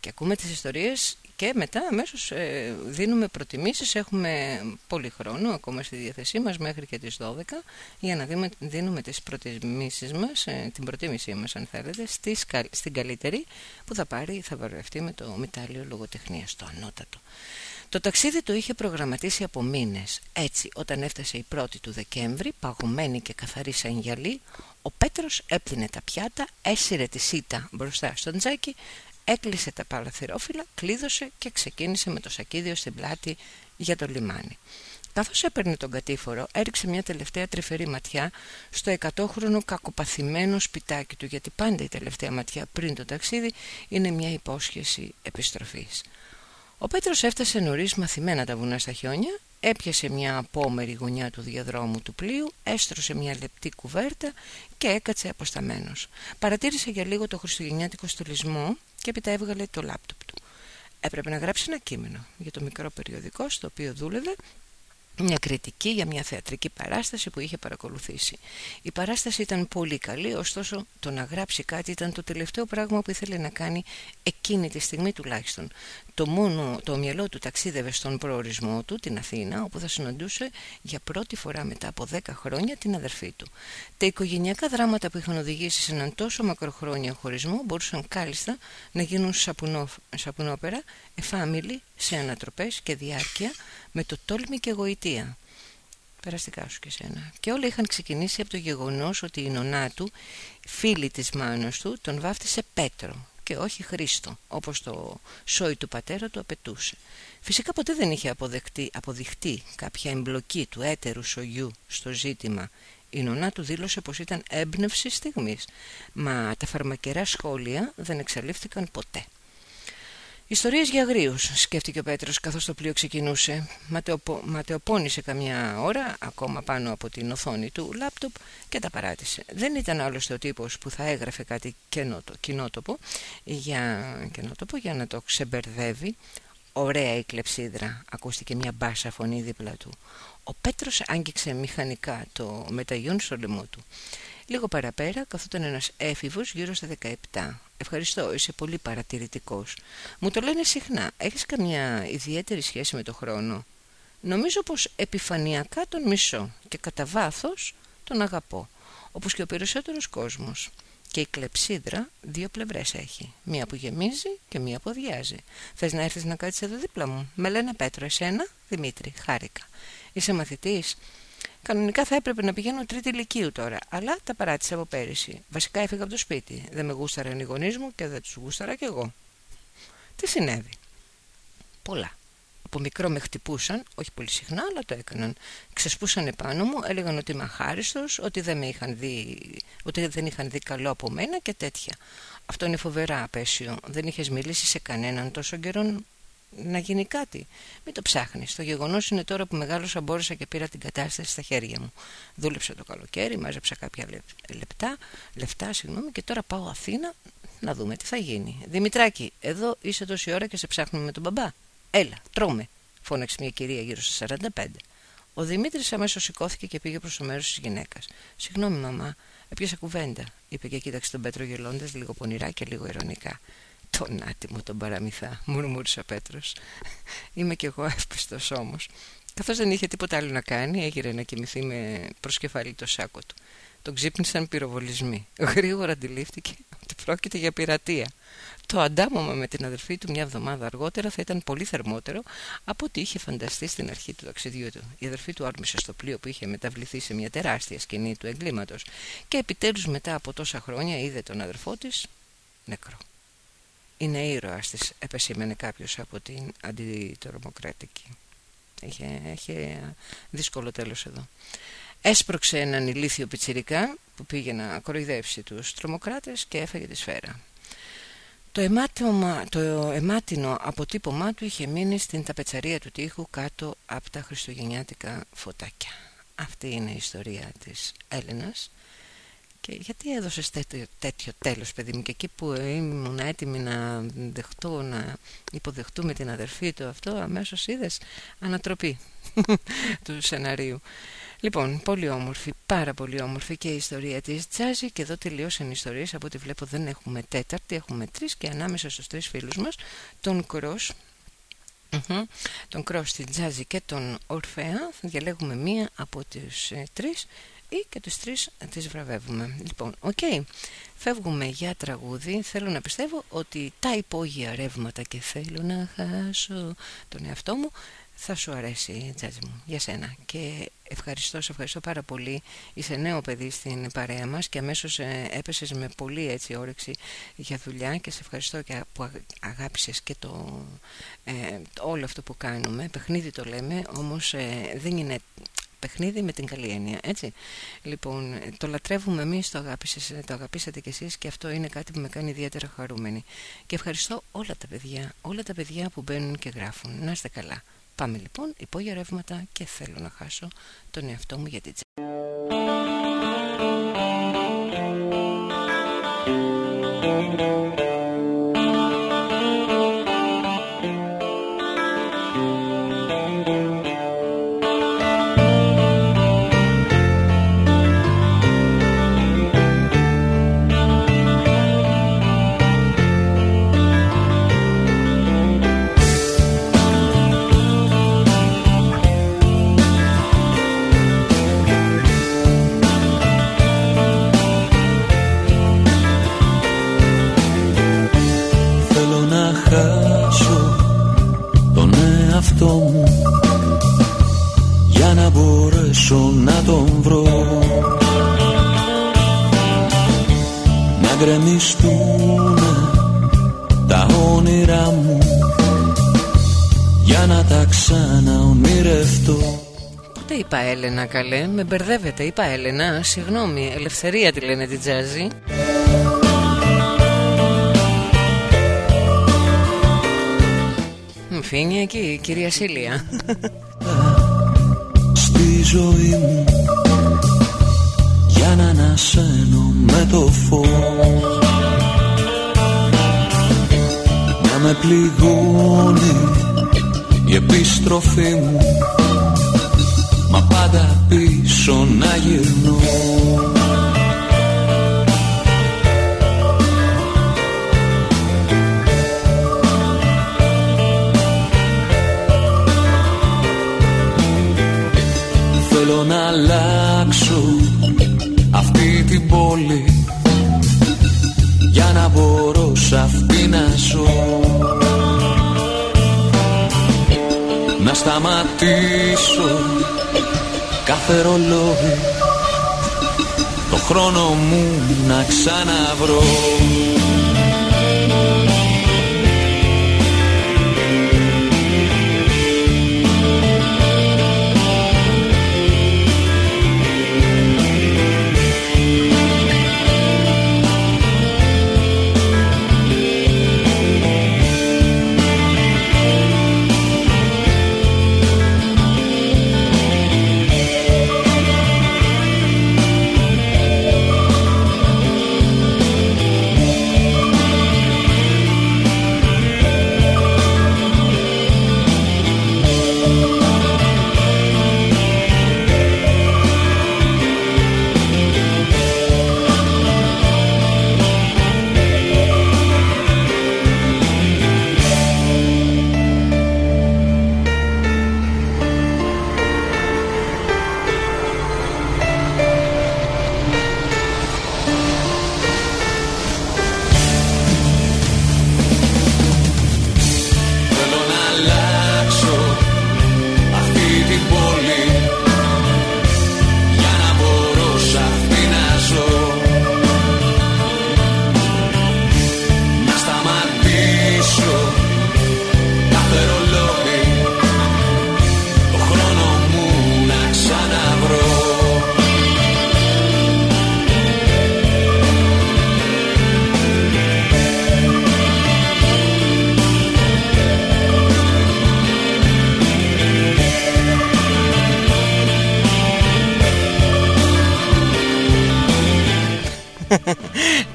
Και ακούμε τις ιστορίες και μετά αμέσως ε, δίνουμε προτιμήσεις έχουμε πολύ χρόνο ακόμα στη διάθεσή μας μέχρι και τις 12 για να δούμε, δίνουμε τις προτιμήσεις μας ε, την προτίμησή μας αν θέλετε στις, στην καλύτερη που θα πάρει θα βαρευτεί με το μετάλλιο λογοτεχνίας το ανώτατο το ταξίδι το είχε προγραμματίσει από μήνες. Έτσι, όταν έφτασε η πρώτη του Δεκέμβρη, παγωμένη και καθαρή σαν γυαλί, ο Πέτρος έπλυνε τα πιάτα, έσυρε τη σίτα μπροστά στον τζάκι, έκλεισε τα παραθυρόφυλλα, κλείδωσε και ξεκίνησε με το σακίδιο στην πλάτη για το λιμάνι. Καθώς έπαιρνε τον κατήφορο, έριξε μια τελευταία τρυφερή ματιά στο εκατόχρονο κακοπαθημένο σπιτάκι του, γιατί πάντα η τελευταία ματιά πριν το ταξίδι είναι μια υπόσχεση επιστροφής. Ο Πέτρος έφτασε νωρίς μαθημένα τα βουνά στα χιόνια, έπιασε μια απόμερη γωνιά του διαδρόμου του πλοίου, έστρωσε μια λεπτή κουβέρτα και έκατσε αποσταμένος. Παρατήρησε για λίγο το χριστουγεννιάτικο στολισμό και έπειτα έβγαλε το λάπτοπ του. Έπρεπε να γράψει ένα κείμενο για το μικρό περιοδικό στο οποίο δούλευε μια κριτική για μια θεατρική παράσταση που είχε παρακολουθήσει. Η παράσταση ήταν πολύ καλή, ωστόσο το να γράψει κάτι ήταν το τελευταίο πράγμα που ήθελε να κάνει εκείνη τη στιγμή τουλάχιστον. Το μόνο το μυαλό του ταξίδευε στον προορισμό του, την Αθήνα, όπου θα συναντούσε για πρώτη φορά μετά από 10 χρόνια την αδερφή του. Τα οικογενειακά δράματα που είχαν οδηγήσει σε έναν τόσο μακροχρόνιο χωρισμό μπορούσαν κάλλιστα να γίνουν σαπουνό, σαπουνόπερα, εφάμιλοι, σε ανατροπές και διάρκεια, με το τόλμη και γοητεία. Περαστικά σου και σένα. Και όλα είχαν ξεκινήσει από το γεγονός ότι η νονά του, φίλη της μάνας του, τον βάφτισε Πέτρο και όχι Χρήστο, όπως το σόι του πατέρα του απαιτούσε. Φυσικά ποτέ δεν είχε αποδεχτεί, αποδειχτεί κάποια εμπλοκή του έτερου σογιού στο ζήτημα. Η νονά του δήλωσε πως ήταν έμπνευση στιγμής, μα τα φαρμακερά σχόλια δεν εξαλείφθηκαν ποτέ. Ιστορίες για αγρίους, σκέφτηκε ο Πέτρος καθώς το πλοίο ξεκινούσε. Ματεοπο... Ματεοπώνησε καμιά ώρα ακόμα πάνω από την οθόνη του λάπτοπ και τα παράτησε. Δεν ήταν άλλωστε ο τύπος που θα έγραφε κάτι κοινότοπο για... Καινότοπο για να το ξεμπερδεύει. Ωραία η κλεψίδρα, ακούστηκε μια μπάσα φωνή δίπλα του. Ο Πέτρος άγγιξε μηχανικά το μεταγιόν στο λαιμό του. Λίγο παραπέρα καθόταν ένας έφηβος γύρω στα 17. Ευχαριστώ, είσαι πολύ παρατηρητικός. Μου το λένε συχνά. Έχεις καμιά ιδιαίτερη σχέση με το χρόνο; Νομίζω πως επιφανειακά τον μισώ και κατά βάθος τον αγαπώ, όπως και ο περισσότερος κόσμος. Και η κλεψίδρα δύο πλευρές έχει. Μία που γεμίζει και μία που αδειάζει. Θες να έρθεις να κάτσεις εδώ δίπλα μου; Με λένε Πέτρο, εσένα, Δημήτρη, χάρηκα. Είσαι μαθητής; Κανονικά θα έπρεπε να πηγαίνω τρίτη ηλικίου τώρα, αλλά τα παράτησα από πέρυσι. Βασικά έφυγα από το σπίτι. Δεν με γούσταραν οι γονείς μου και δεν τους γούσταρα κι εγώ. Τι συνέβη; Πολλά. Από μικρό με χτυπούσαν, όχι πολύ συχνά, αλλά το έκαναν. Ξεσπούσαν επάνω μου, έλεγαν ότι είμαι αχάριστος, ότι, δεν είχαν δει, ότι δεν είχαν δει καλό από μένα και τέτοια. Αυτό είναι φοβερά απέσιο. Δεν είχες μιλήσει σε κανέναν τόσο καιρό να γίνει κάτι. Μην το ψάχνεις. Το γεγονός είναι τώρα που μεγάλωσα μπόρεσα και πήρα την κατάσταση στα χέρια μου. Δούλεψα το καλοκαίρι, μάζεψα κάποια λεπτά, λεφτά συγγνώμη, και τώρα πάω Αθήνα να δούμε τι θα γίνει. Δημητράκη, εδώ είσαι τόση ώρα και σε ψάχνουμε με τον μπαμπά. Έλα, τρώμε, φώναξε μια κυρία γύρω στα 45. Ο Δημήτρης αμέσως σηκώθηκε και πήγε προς το μέρος της γυναίκας. Συγγνώμη, μαμά, έπιασα κουβέντα, είπε και κοίταξε τον Πέτρο γελώντας λίγο πονηρά και λίγο ειρωνικά. Τον άτιμο τον παραμυθά, μουρμούρισε ο Πέτρος. Είμαι κι εγώ εύπιστος όμως. Καθώς δεν είχε τίποτα άλλο να κάνει, έγειρε να κοιμηθεί με προσκεφαλή το σάκο του. Τον ξύπνησαν πυροβολισμοί. Γρήγορα αντιλήφθηκε ότι πρόκειται για πειρατεία. Το αντάμωμα με την αδερφή του μια εβδομάδα αργότερα θα ήταν πολύ θερμότερο από ό,τι είχε φανταστεί στην αρχή του ταξιδιού του. Η αδερφή του όρμησε στο πλοίο που είχε μεταβληθεί σε μια τεράστια σκηνή του εγκλήματος και επιτέλους μετά από τόσα χρόνια είδε τον αδερφό της νεκρό. Είναι ήρωας της, επεσήμενε κάποιος από την αντιτρομοκρατική. Είχε, είχε δύσκολο τέλος εδώ. Έσπρωξε έναν ηλίθιο πιτσιρικά που πήγε να κοροϊδεύσει τους τρομοκράτες και έφαγε τη σφαίρα. Το, το αιμάτινο αποτύπωμά του είχε μείνει στην ταπετσαρία του τοίχου κάτω από τα χριστουγεννιάτικα φωτάκια. Αυτή είναι η ιστορία της Έλενας. Και γιατί έδωσες τέτοιο, τέτοιο τέλος παιδί μου και εκεί που ήμουν έτοιμη να δεχτώ, να υποδεχτούμε την αδερφή του αυτό αμέσως είδες ανατροπή του σεναρίου. Λοιπόν, πολύ όμορφη, πάρα πολύ όμορφη και η ιστορία της. Τζάζι και εδώ τελειώσαν οι ιστορίες. Από ό,τι βλέπω δεν έχουμε τέταρτη, έχουμε τρεις και ανάμεσα στους τρεις φίλους μας τον Κρός. Τον Κρός, την Τζάζι και τον Ορφέα. Θα διαλέγουμε μία από τις ε, τρεις ή και τις τρεις τις βραβεύουμε. Λοιπόν, οκ, φεύγουμε για τραγούδι. Θέλω να πιστεύω ότι τα υπόγεια ρεύματα και θέλω να χάσω τον εαυτό μου θα σου αρέσει Τζάζι μου για σένα. Και ευχαριστώ, σε ευχαριστώ πάρα πολύ. Είσαι νέο παιδί στην παρέα μας και αμέσως ε, έπεσες με πολύ έτσι όρεξη για δουλειά και σε ευχαριστώ και που αγάπησες και το, ε, όλο αυτό που κάνουμε. Παιχνίδι το λέμε όμως ε, δεν είναι παιχνίδι με την καλή έννοια, έτσι. Λοιπόν, το λατρεύουμε εμείς, το, το αγαπήσατε κι εσείς και αυτό είναι κάτι που με κάνει ιδιαίτερα χαρούμενη. Και ευχαριστώ όλα τα παιδιά, όλα τα παιδιά που μπαίνουν και γράφουν. Να είστε καλά. Πάμε λοιπόν, υπόγεια ρεύματα και θέλω να χάσω τον εαυτό μου για την μπορέσω να τον βρω. Να γκρεμιστούν τα όνειρά μου. Για να τα ξαναονειρευτώ. Πότε είπα Έλενα καλέ, με μπερδεύετε, είπα Έλενα, συγγνώμη, ελευθερία τη λένε την τζάζι Μου φύγει εκεί η κυρία Σίλια. Στη ζωή μου για να ανασένω με το φως. Να με πληγώνει η επιστροφή μου. Μα πάντα πίσω να γυρνώ Θέλω να αλλάξω αυτή την πόλη για να μπορώ σε αυτή να ζω. Να σταματήσω κάθε ρολόι το χρόνο μου να ξαναβρω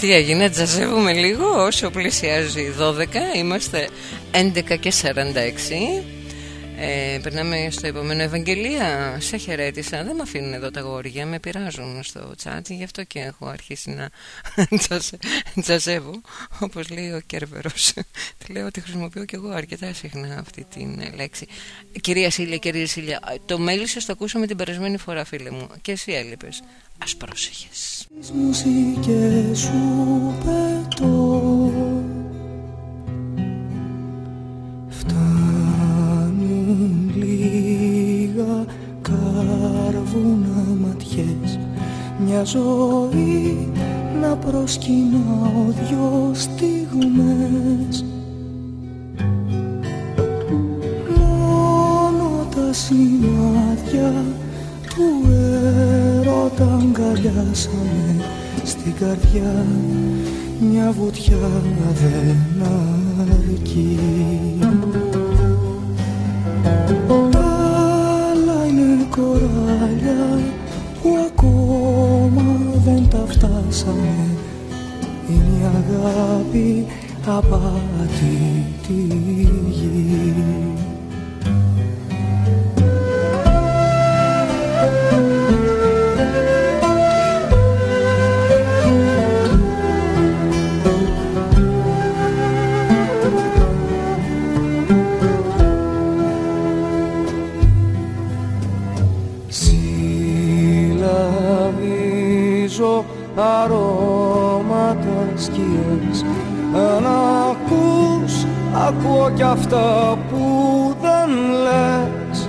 Τι έγινε, τζαζεύουμε λίγο όσο πλησιάζει 12, είμαστε 11 και 46 ε, περνάμε στο επόμενο Ευαγγελία. Σε χαιρέτησα. Δεν με αφήνουν εδώ τα γόρια, με πειράζουν στο τσάτι. Γι' αυτό και έχω αρχίσει να τζαζεύω. Όπως λέει ο Κέρβερος. Λέω ότι χρησιμοποιώ και εγώ αρκετά συχνά αυτή τη λέξη. Κυρία Σίλια, κυρία Σίλια, το μέλισσε το ακούσαμε την περασμένη φορά, φίλε μου. Και εσύ έλειπες. Α πρόσεχες. Τις μουσικές σου πετώ. Φτάνουν λίγα κάρβουνα ματιές Μια ζωή να προσκυνάω δυο στιγμές Μόνο τα σημάδια του έρωτα αγκαλιάσαμε στην καρδιά μια βουτιά δεν αρκεί. Άλλα είναι κοράλια που ακόμα δεν τα φτάσαμε. Είναι η αγάπη απάτητη γη αρώματα σκιές. Αν ακούς, ακούω κι αυτά που δεν λες.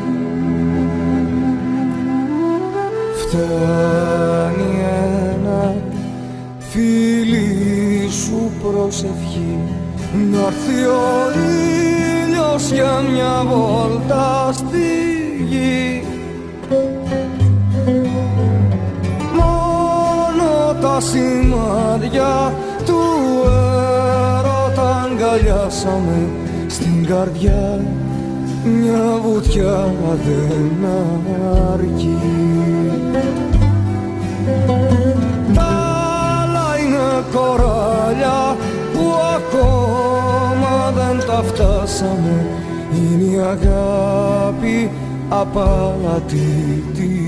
Φτάνει ένα φίλι σου προσευχή Να'ρθεί ο ήλιος για μια βόλτα στη γη σημάδια του έρωτα αγκαλιάσαμε. Στην καρδιά μια βουτιά δεν αρκεί. Τα άλλα είναι κοράλια που ακόμα δεν τα φτάσαμε. Είναι η αγάπη απαλατήτη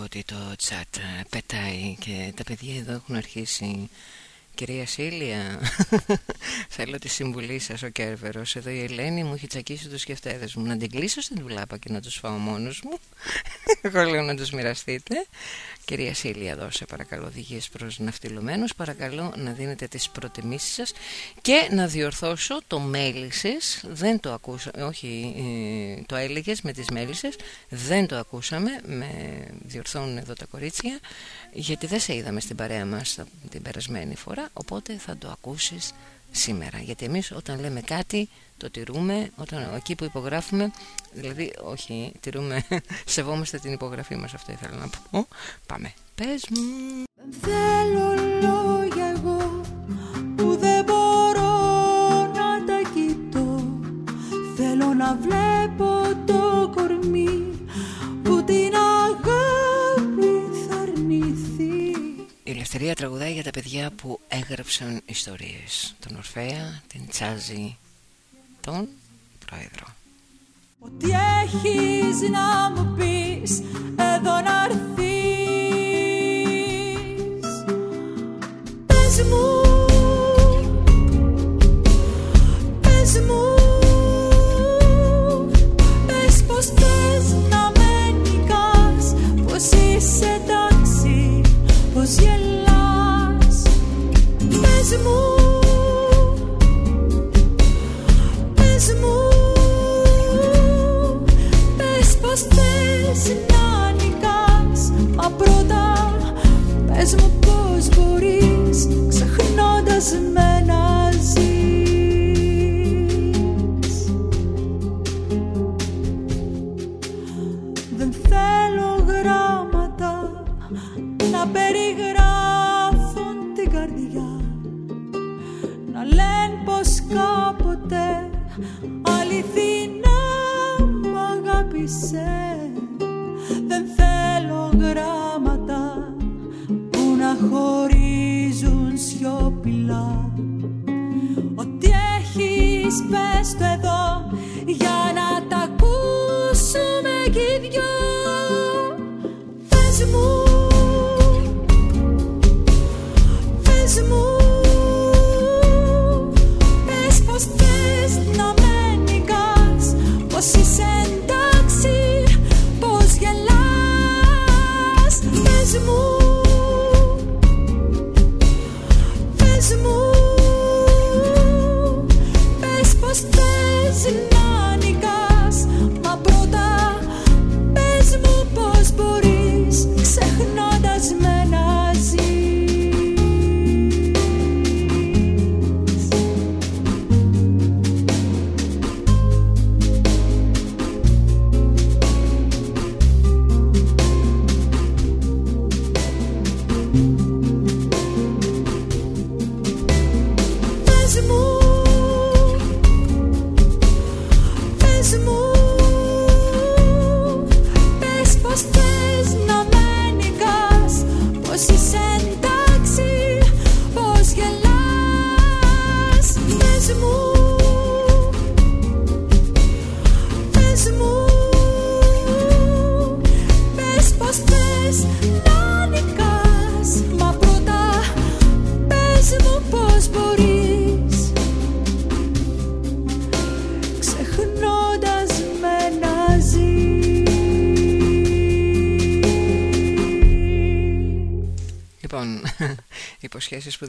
βλέπω ότι το chat ε, πετάει και τα παιδιά εδώ έχουν αρχίσει Κυρία Σίλια, θέλω τη συμβουλή σας ο Κέρβερος. Εδώ η Ελένη μου έχει τσακίσει τους σκεφτέδες μου. Να την κλείσω στην δουλάπα και να τους φάω μόνο μου. Εγώ λέω να τους μοιραστείτε. Κυρία Σίλια, δώσε παρακαλώ οδηγίες προς ναυτιλωμένου. Παρακαλώ να δίνετε τις προτιμήσεις σας και να διορθώσω το μέλισσε. Δεν το ακούσα, όχι, ε, το έλεγες με τις μέλισσε. Δεν το ακούσαμε. Με διορθώνουν εδώ τα κορίτσια. Γιατί δεν σε είδαμε στην παρέα μας την περασμένη φορά Οπότε θα το ακούσεις σήμερα Γιατί εμείς όταν λέμε κάτι το τηρούμε όταν, Εκεί που υπογράφουμε Δηλαδή όχι τηρούμε Σεβόμαστε την υπογραφή μας Αυτό ήθελα να πω. Πάμε. Πες μου. Δεν θέλω λόγια εγώ που δεν μπορώ να τα κοιτώ. Θέλω να βλέπω το κορμί που την αγάπη θα αρνηθεί. Η Ελευθερία τραγουδάει για τα παιδιά που έγραψαν ιστορίες. Τον Ορφέα, την Τσάζη, τον Πρόεδρο. Έχεις να μου πεις εδώ να έρθεις. Πες μου Πες μου Πες πως θες να με νικάς Πως είσαι εντάξει Πως γελάς. Πες μου μου Πες πως θες να νικάς. Μα πρώτα Πες μου πως μπορείς Ξεχνώντας με να ζεις. Δεν θέλω γράμματα Να περιγράφουν την καρδιά. Να λένε πως κάποτε Αληθινά μ' αγάπησε Δεν θέλω γράμματα Που να χωρίζουν σιωπηλά. Ό,τι έχεις πες το εδώ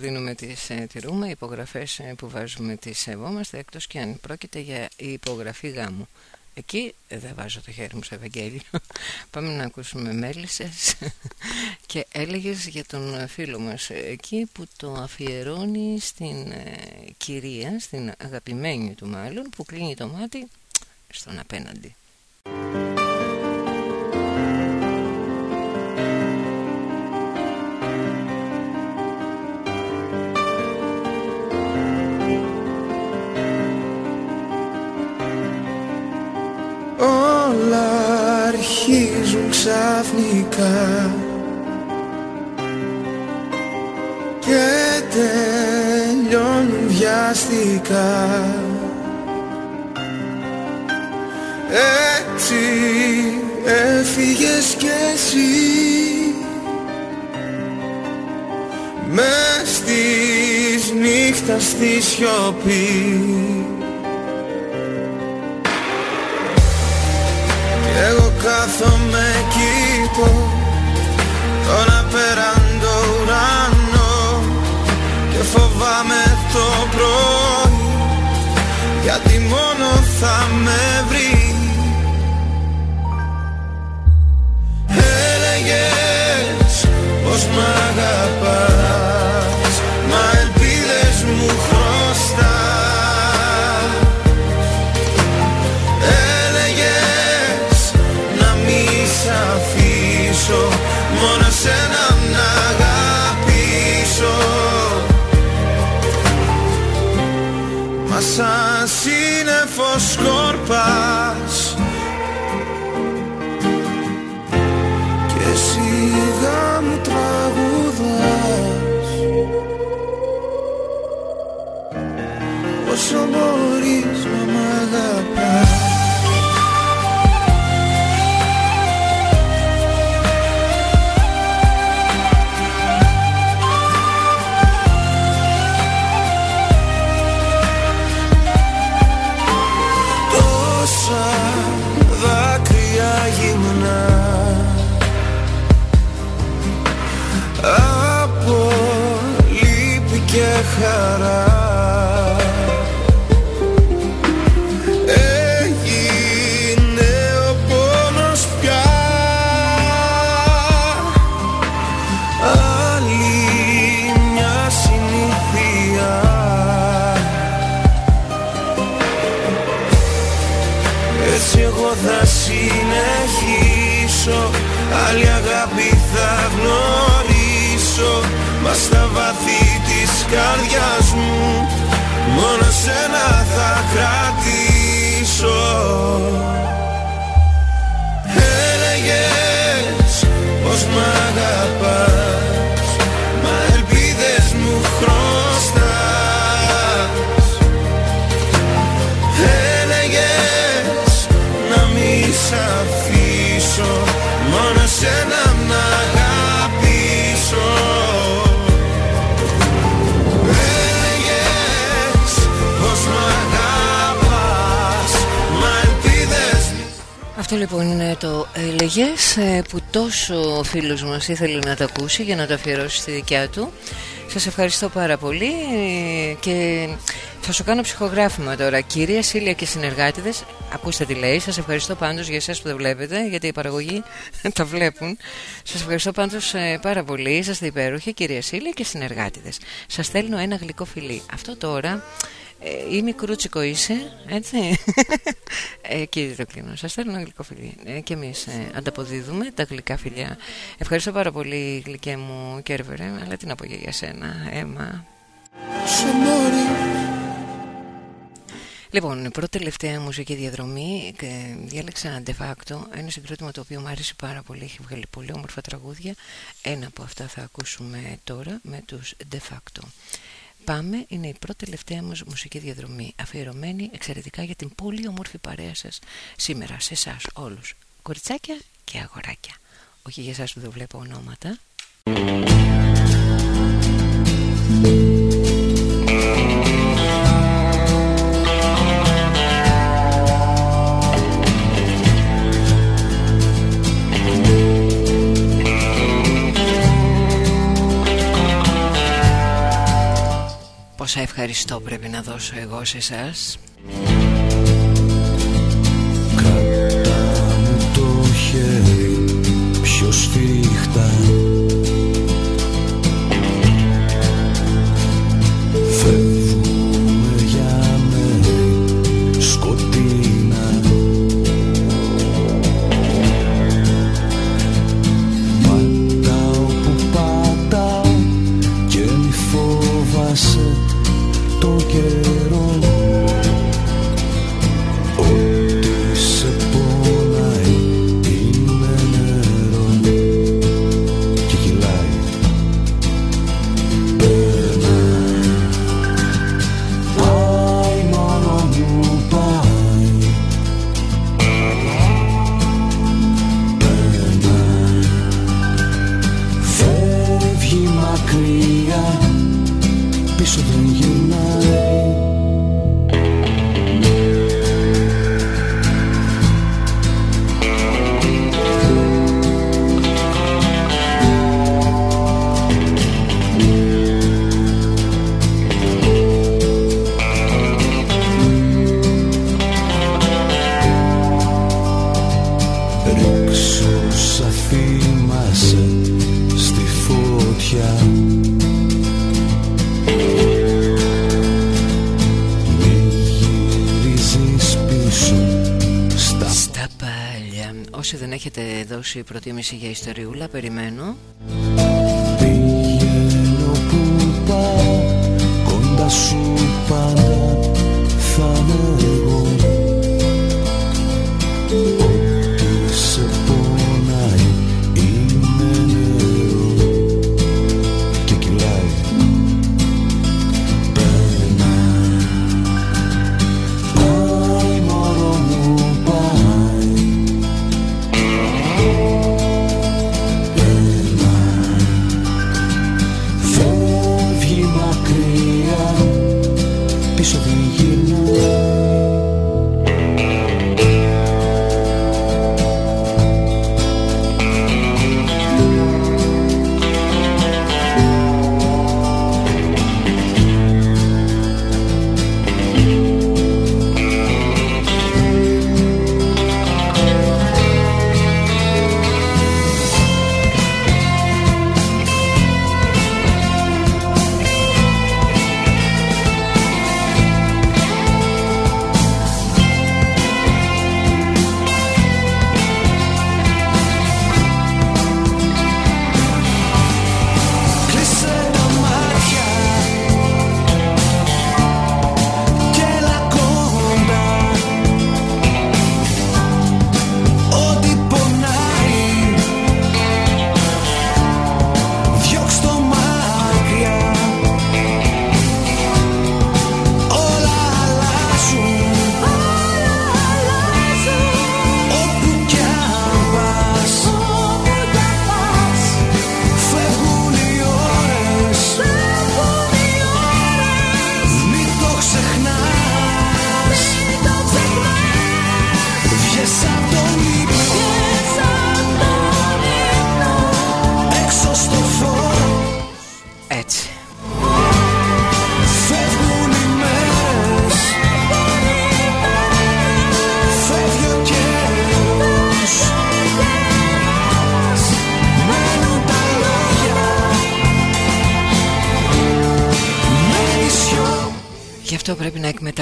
δίνουμε τις ε, τηρούμε, υπογραφές ε, που βάζουμε τις σεβόμαστε, εκτός και αν πρόκειται για υπογραφή γάμου. Εκεί ε, δεν βάζω το χέρι μου στο Ευαγγέλιο. Πάμε να ακούσουμε μέλισσες και έλεγες για τον φίλο μας εκεί που το αφιερώνει στην ε, κυρία, στην αγαπημένη του μάλλον, που κλείνει το μάτι στον απέναντι. Όλα αρχίζουν ξαφνικά. Και τελειώνουν βιαστικά. Έτσι έφυγες κι εσύ. Μες στις νύχτας στη σιωπής εγώ κάθομαι κοίτω τον απέραντο ουρανό και φοβάμαι το πρωί γιατί μόνο θα με βρει. Έλεγες πως μ' αγαπάς σαν σύννεφος σκόρπας και σιγά μου τραγουδάς. Όσο μπορείς να μ' αγαπάς. Τόσο ο φίλος μας ήθελε να το ακούσει για να το αφιερώσει στη δικιά του. Σας ευχαριστώ πάρα πολύ ε, και θα σου κάνω ψυχογράφημα τώρα. Κυρία Σίλια και συνεργάτηδες, ακούστε τι λέει. Σας ευχαριστώ πάντως για εσάς που δεν βλέπετε, γιατί οι παραγωγοί τα βλέπουν. Σας ευχαριστώ πάντως ε, πάρα πολύ. Είσαστε υπέροχοι, κυρία Σίλια και συνεργάτηδες. Σας στέλνω ένα γλυκό φιλί. Αυτό τώρα ε, ή μικρούτσικο είσαι, έτσι. ε, κύριε το κλείνω. Σας στέλνω ένα γλυκό φιλί. Ε, και εμείς ε, ανταποδίδουμε τα γλυκά φιλιά. Ευχαριστώ πάρα πολύ, γλυκέ μου κέρβερε. Αλλά τι να πω και για σένα, αίμα. Λοιπόν, πρώτη τελευταία μουσική διαδρομή και διάλεξα de facto ένα συγκρότημα το οποίο μου άρεσε πάρα πολύ. Έχει βγάλει πολύ όμορφα τραγούδια. Ένα από αυτά θα ακούσουμε τώρα με τους de facto. Πάμε, είναι η πρώτη τελευταία μας μουσική διαδρομή αφιερωμένη εξαιρετικά για την πολύ όμορφη παρέα σας σήμερα, σε εσάς όλους, κοριτσάκια και αγοράκια. Όχι για εσάς που δεν βλέπω ονόματα. Πόσα ευχαριστώ πρέπει να δώσω εγώ σε εσάς. Μου το χέρι πιο σφιχτά έχετε δώσει προτίμηση για ιστοριούλα Περιμένω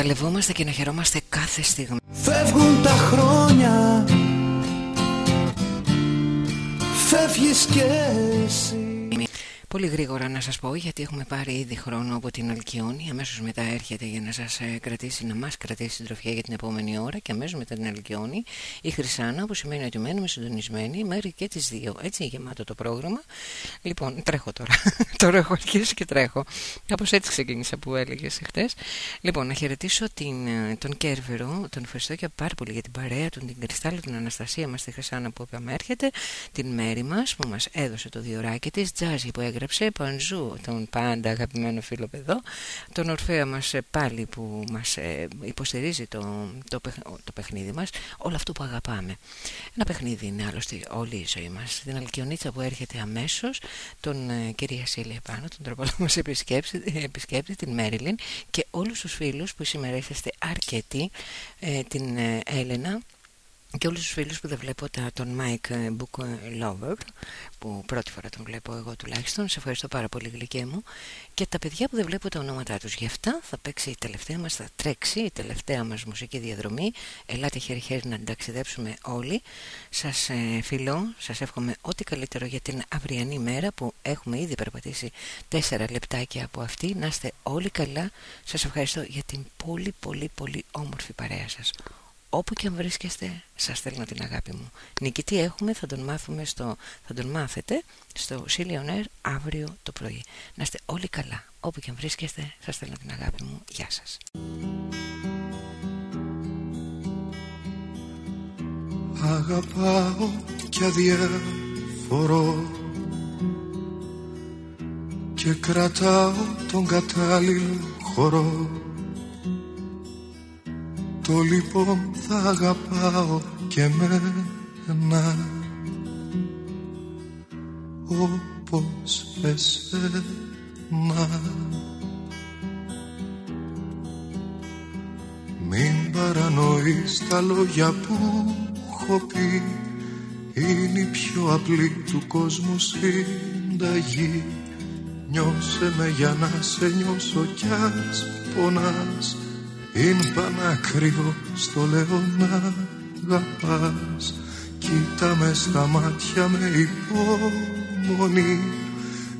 εκμεταλλευόμαστε και να χαιρόμαστε κάθε στιγμή. Φεύγουν τα χρόνια. Φεύγεις και εσύ. Πολύ γρήγορα να σας πω γιατί έχουμε πάρει ήδη χρόνο από την Αλκιόνη. Αμέσως μετά έρχεται για να σας ε, κρατήσει, να μας κρατήσει την τροφιά για την επόμενη ώρα Και αμέσως μετά την Αλκιόνη. Η Χρυσάνα που σημαίνει ότι μένουμε συντονισμένοι μέχρι και τις δύο. Έτσι γεμάτο το πρόγραμμα. Λοιπόν τρέχω τώρα, τώρα έχω αρχίσει και τρέχω Κάπως έτσι ξεκίνησα που έλεγες χτες Λοιπόν να χαιρετήσω την, ε, τον Κέρβερο, τον ευχαριστώ και πάρα πολύ για την παρέα του Την Κρυστάλλου, την Αναστασία μας, τη Χρυσάνα που είπαμε έρχεται Την Μέρη μας που μας έδωσε το διοράκι της Τζάζι που έγραψε Παντζού, τον πάντα αγαπημένο φίλο παιδό, τον Ορφέα μας ε, πάλι που μας ε, υποστηρίζει το, το, το παιχνίδι μας, όλο αυτό που αγαπάμε. Ένα παιχνίδι είναι άλλωστε όλη η ζωή μας. Την Αλκιονίτσα που έρχεται αμέσως, τον ε, κυρία Σίλια πάνω, τον τρόπο να μας επισκέπτει, την Μέριλιν και όλους τους φίλους που σήμερα είσαστε αρκετοί, την Έλενα, και όλους τους φίλους που δεν βλέπω τα, τον Mike Book Lover που πρώτη φορά τον βλέπω εγώ τουλάχιστον σε ευχαριστώ πάρα πολύ γλυκέ μου. Και τα παιδιά που δεν βλέπω τα ονόματά τους γι' αυτά θα παίξει η τελευταία μας θα τρέξει η τελευταία μας μουσική διαδρομή. Ελάτε χέρι χέρι να την ταξιδέψουμε όλοι. Σας ε, φιλώ, σας εύχομαι ό,τι καλύτερο για την αυριανή μέρα που έχουμε ήδη περπατήσει τέσσερα λεπτάκια από αυτή. Να είστε όλοι καλά. Σας ευχαριστώ για την πολύ πολύ πολύ όμορφη παρέα σας Όπου και αν βρίσκεστε, σας στέλνω την αγάπη μου. Νικητή έχουμε, θα τον, μάθουμε στο, θα τον μάθετε στο Silionair αύριο το πρωί. Να είστε όλοι καλά. Όπου και αν βρίσκεστε, σας στέλνω την αγάπη μου. Γεια σας. Αγαπάω και αδιαφορώ και κρατάω τον κατάλληλο χώρο το λοιπόν θα αγαπάω και μένα όπως εσένα. Μην παρανοείς τα λόγια που έχω πει. Είναι η πιο απλή του κόσμου συνταγή. Νιώσε με για να σε νιώσω κι ας πονάς είναι πανάκριβο στο λέω να αγαπάς. Κοίτα με στα μάτια με υπομονή.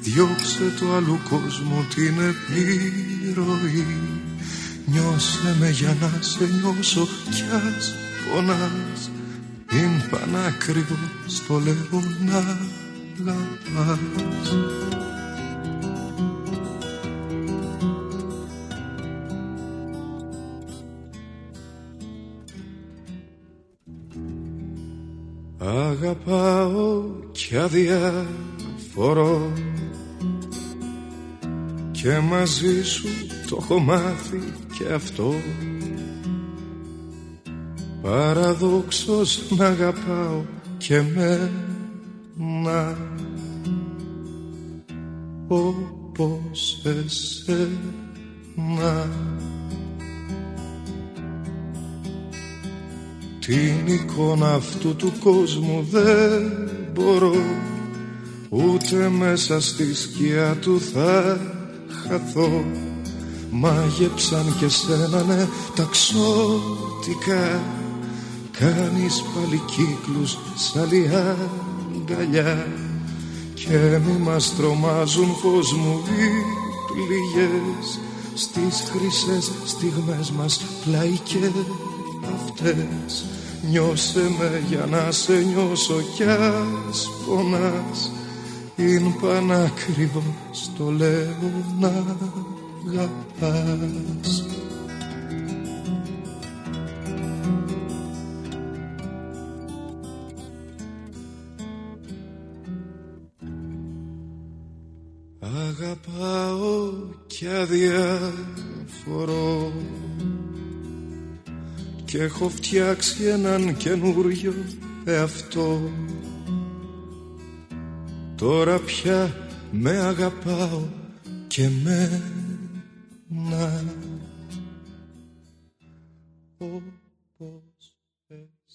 Διώξε το άλλου κόσμου την επιρροή. Νιώσε με για να σε νιώσω κι ας πονάς. Είναι πανάκριβο στο λέω να αγαπάς Αγαπάω κι αδιαφορώ και μαζί σου το έχω μάθει και αυτό. Παραδόξως να αγαπάω και μένα όπως εσένα Την εικόνα αυτού του κόσμου δεν μπορώ. Ούτε μέσα στη σκιά του θα χαθώ. Μάγεψαν και σένα ναι ταξότικα Κάνεις πάλι κύκλους σαν αγκαλιά Και μη μας τρομάζουν φως μου οι πληγές Στις χρυσές στιγμές μας πλάι και αυτές Νιώσε με για να σε νιώσω κι ας πονάς. Είναι πανακριβώς το λέω να αγαπάς. Αγαπάω κι αδιαφορώ και έχω φτιάξει έναν καινούριο εαυτό. Τώρα πια με αγαπάω και με να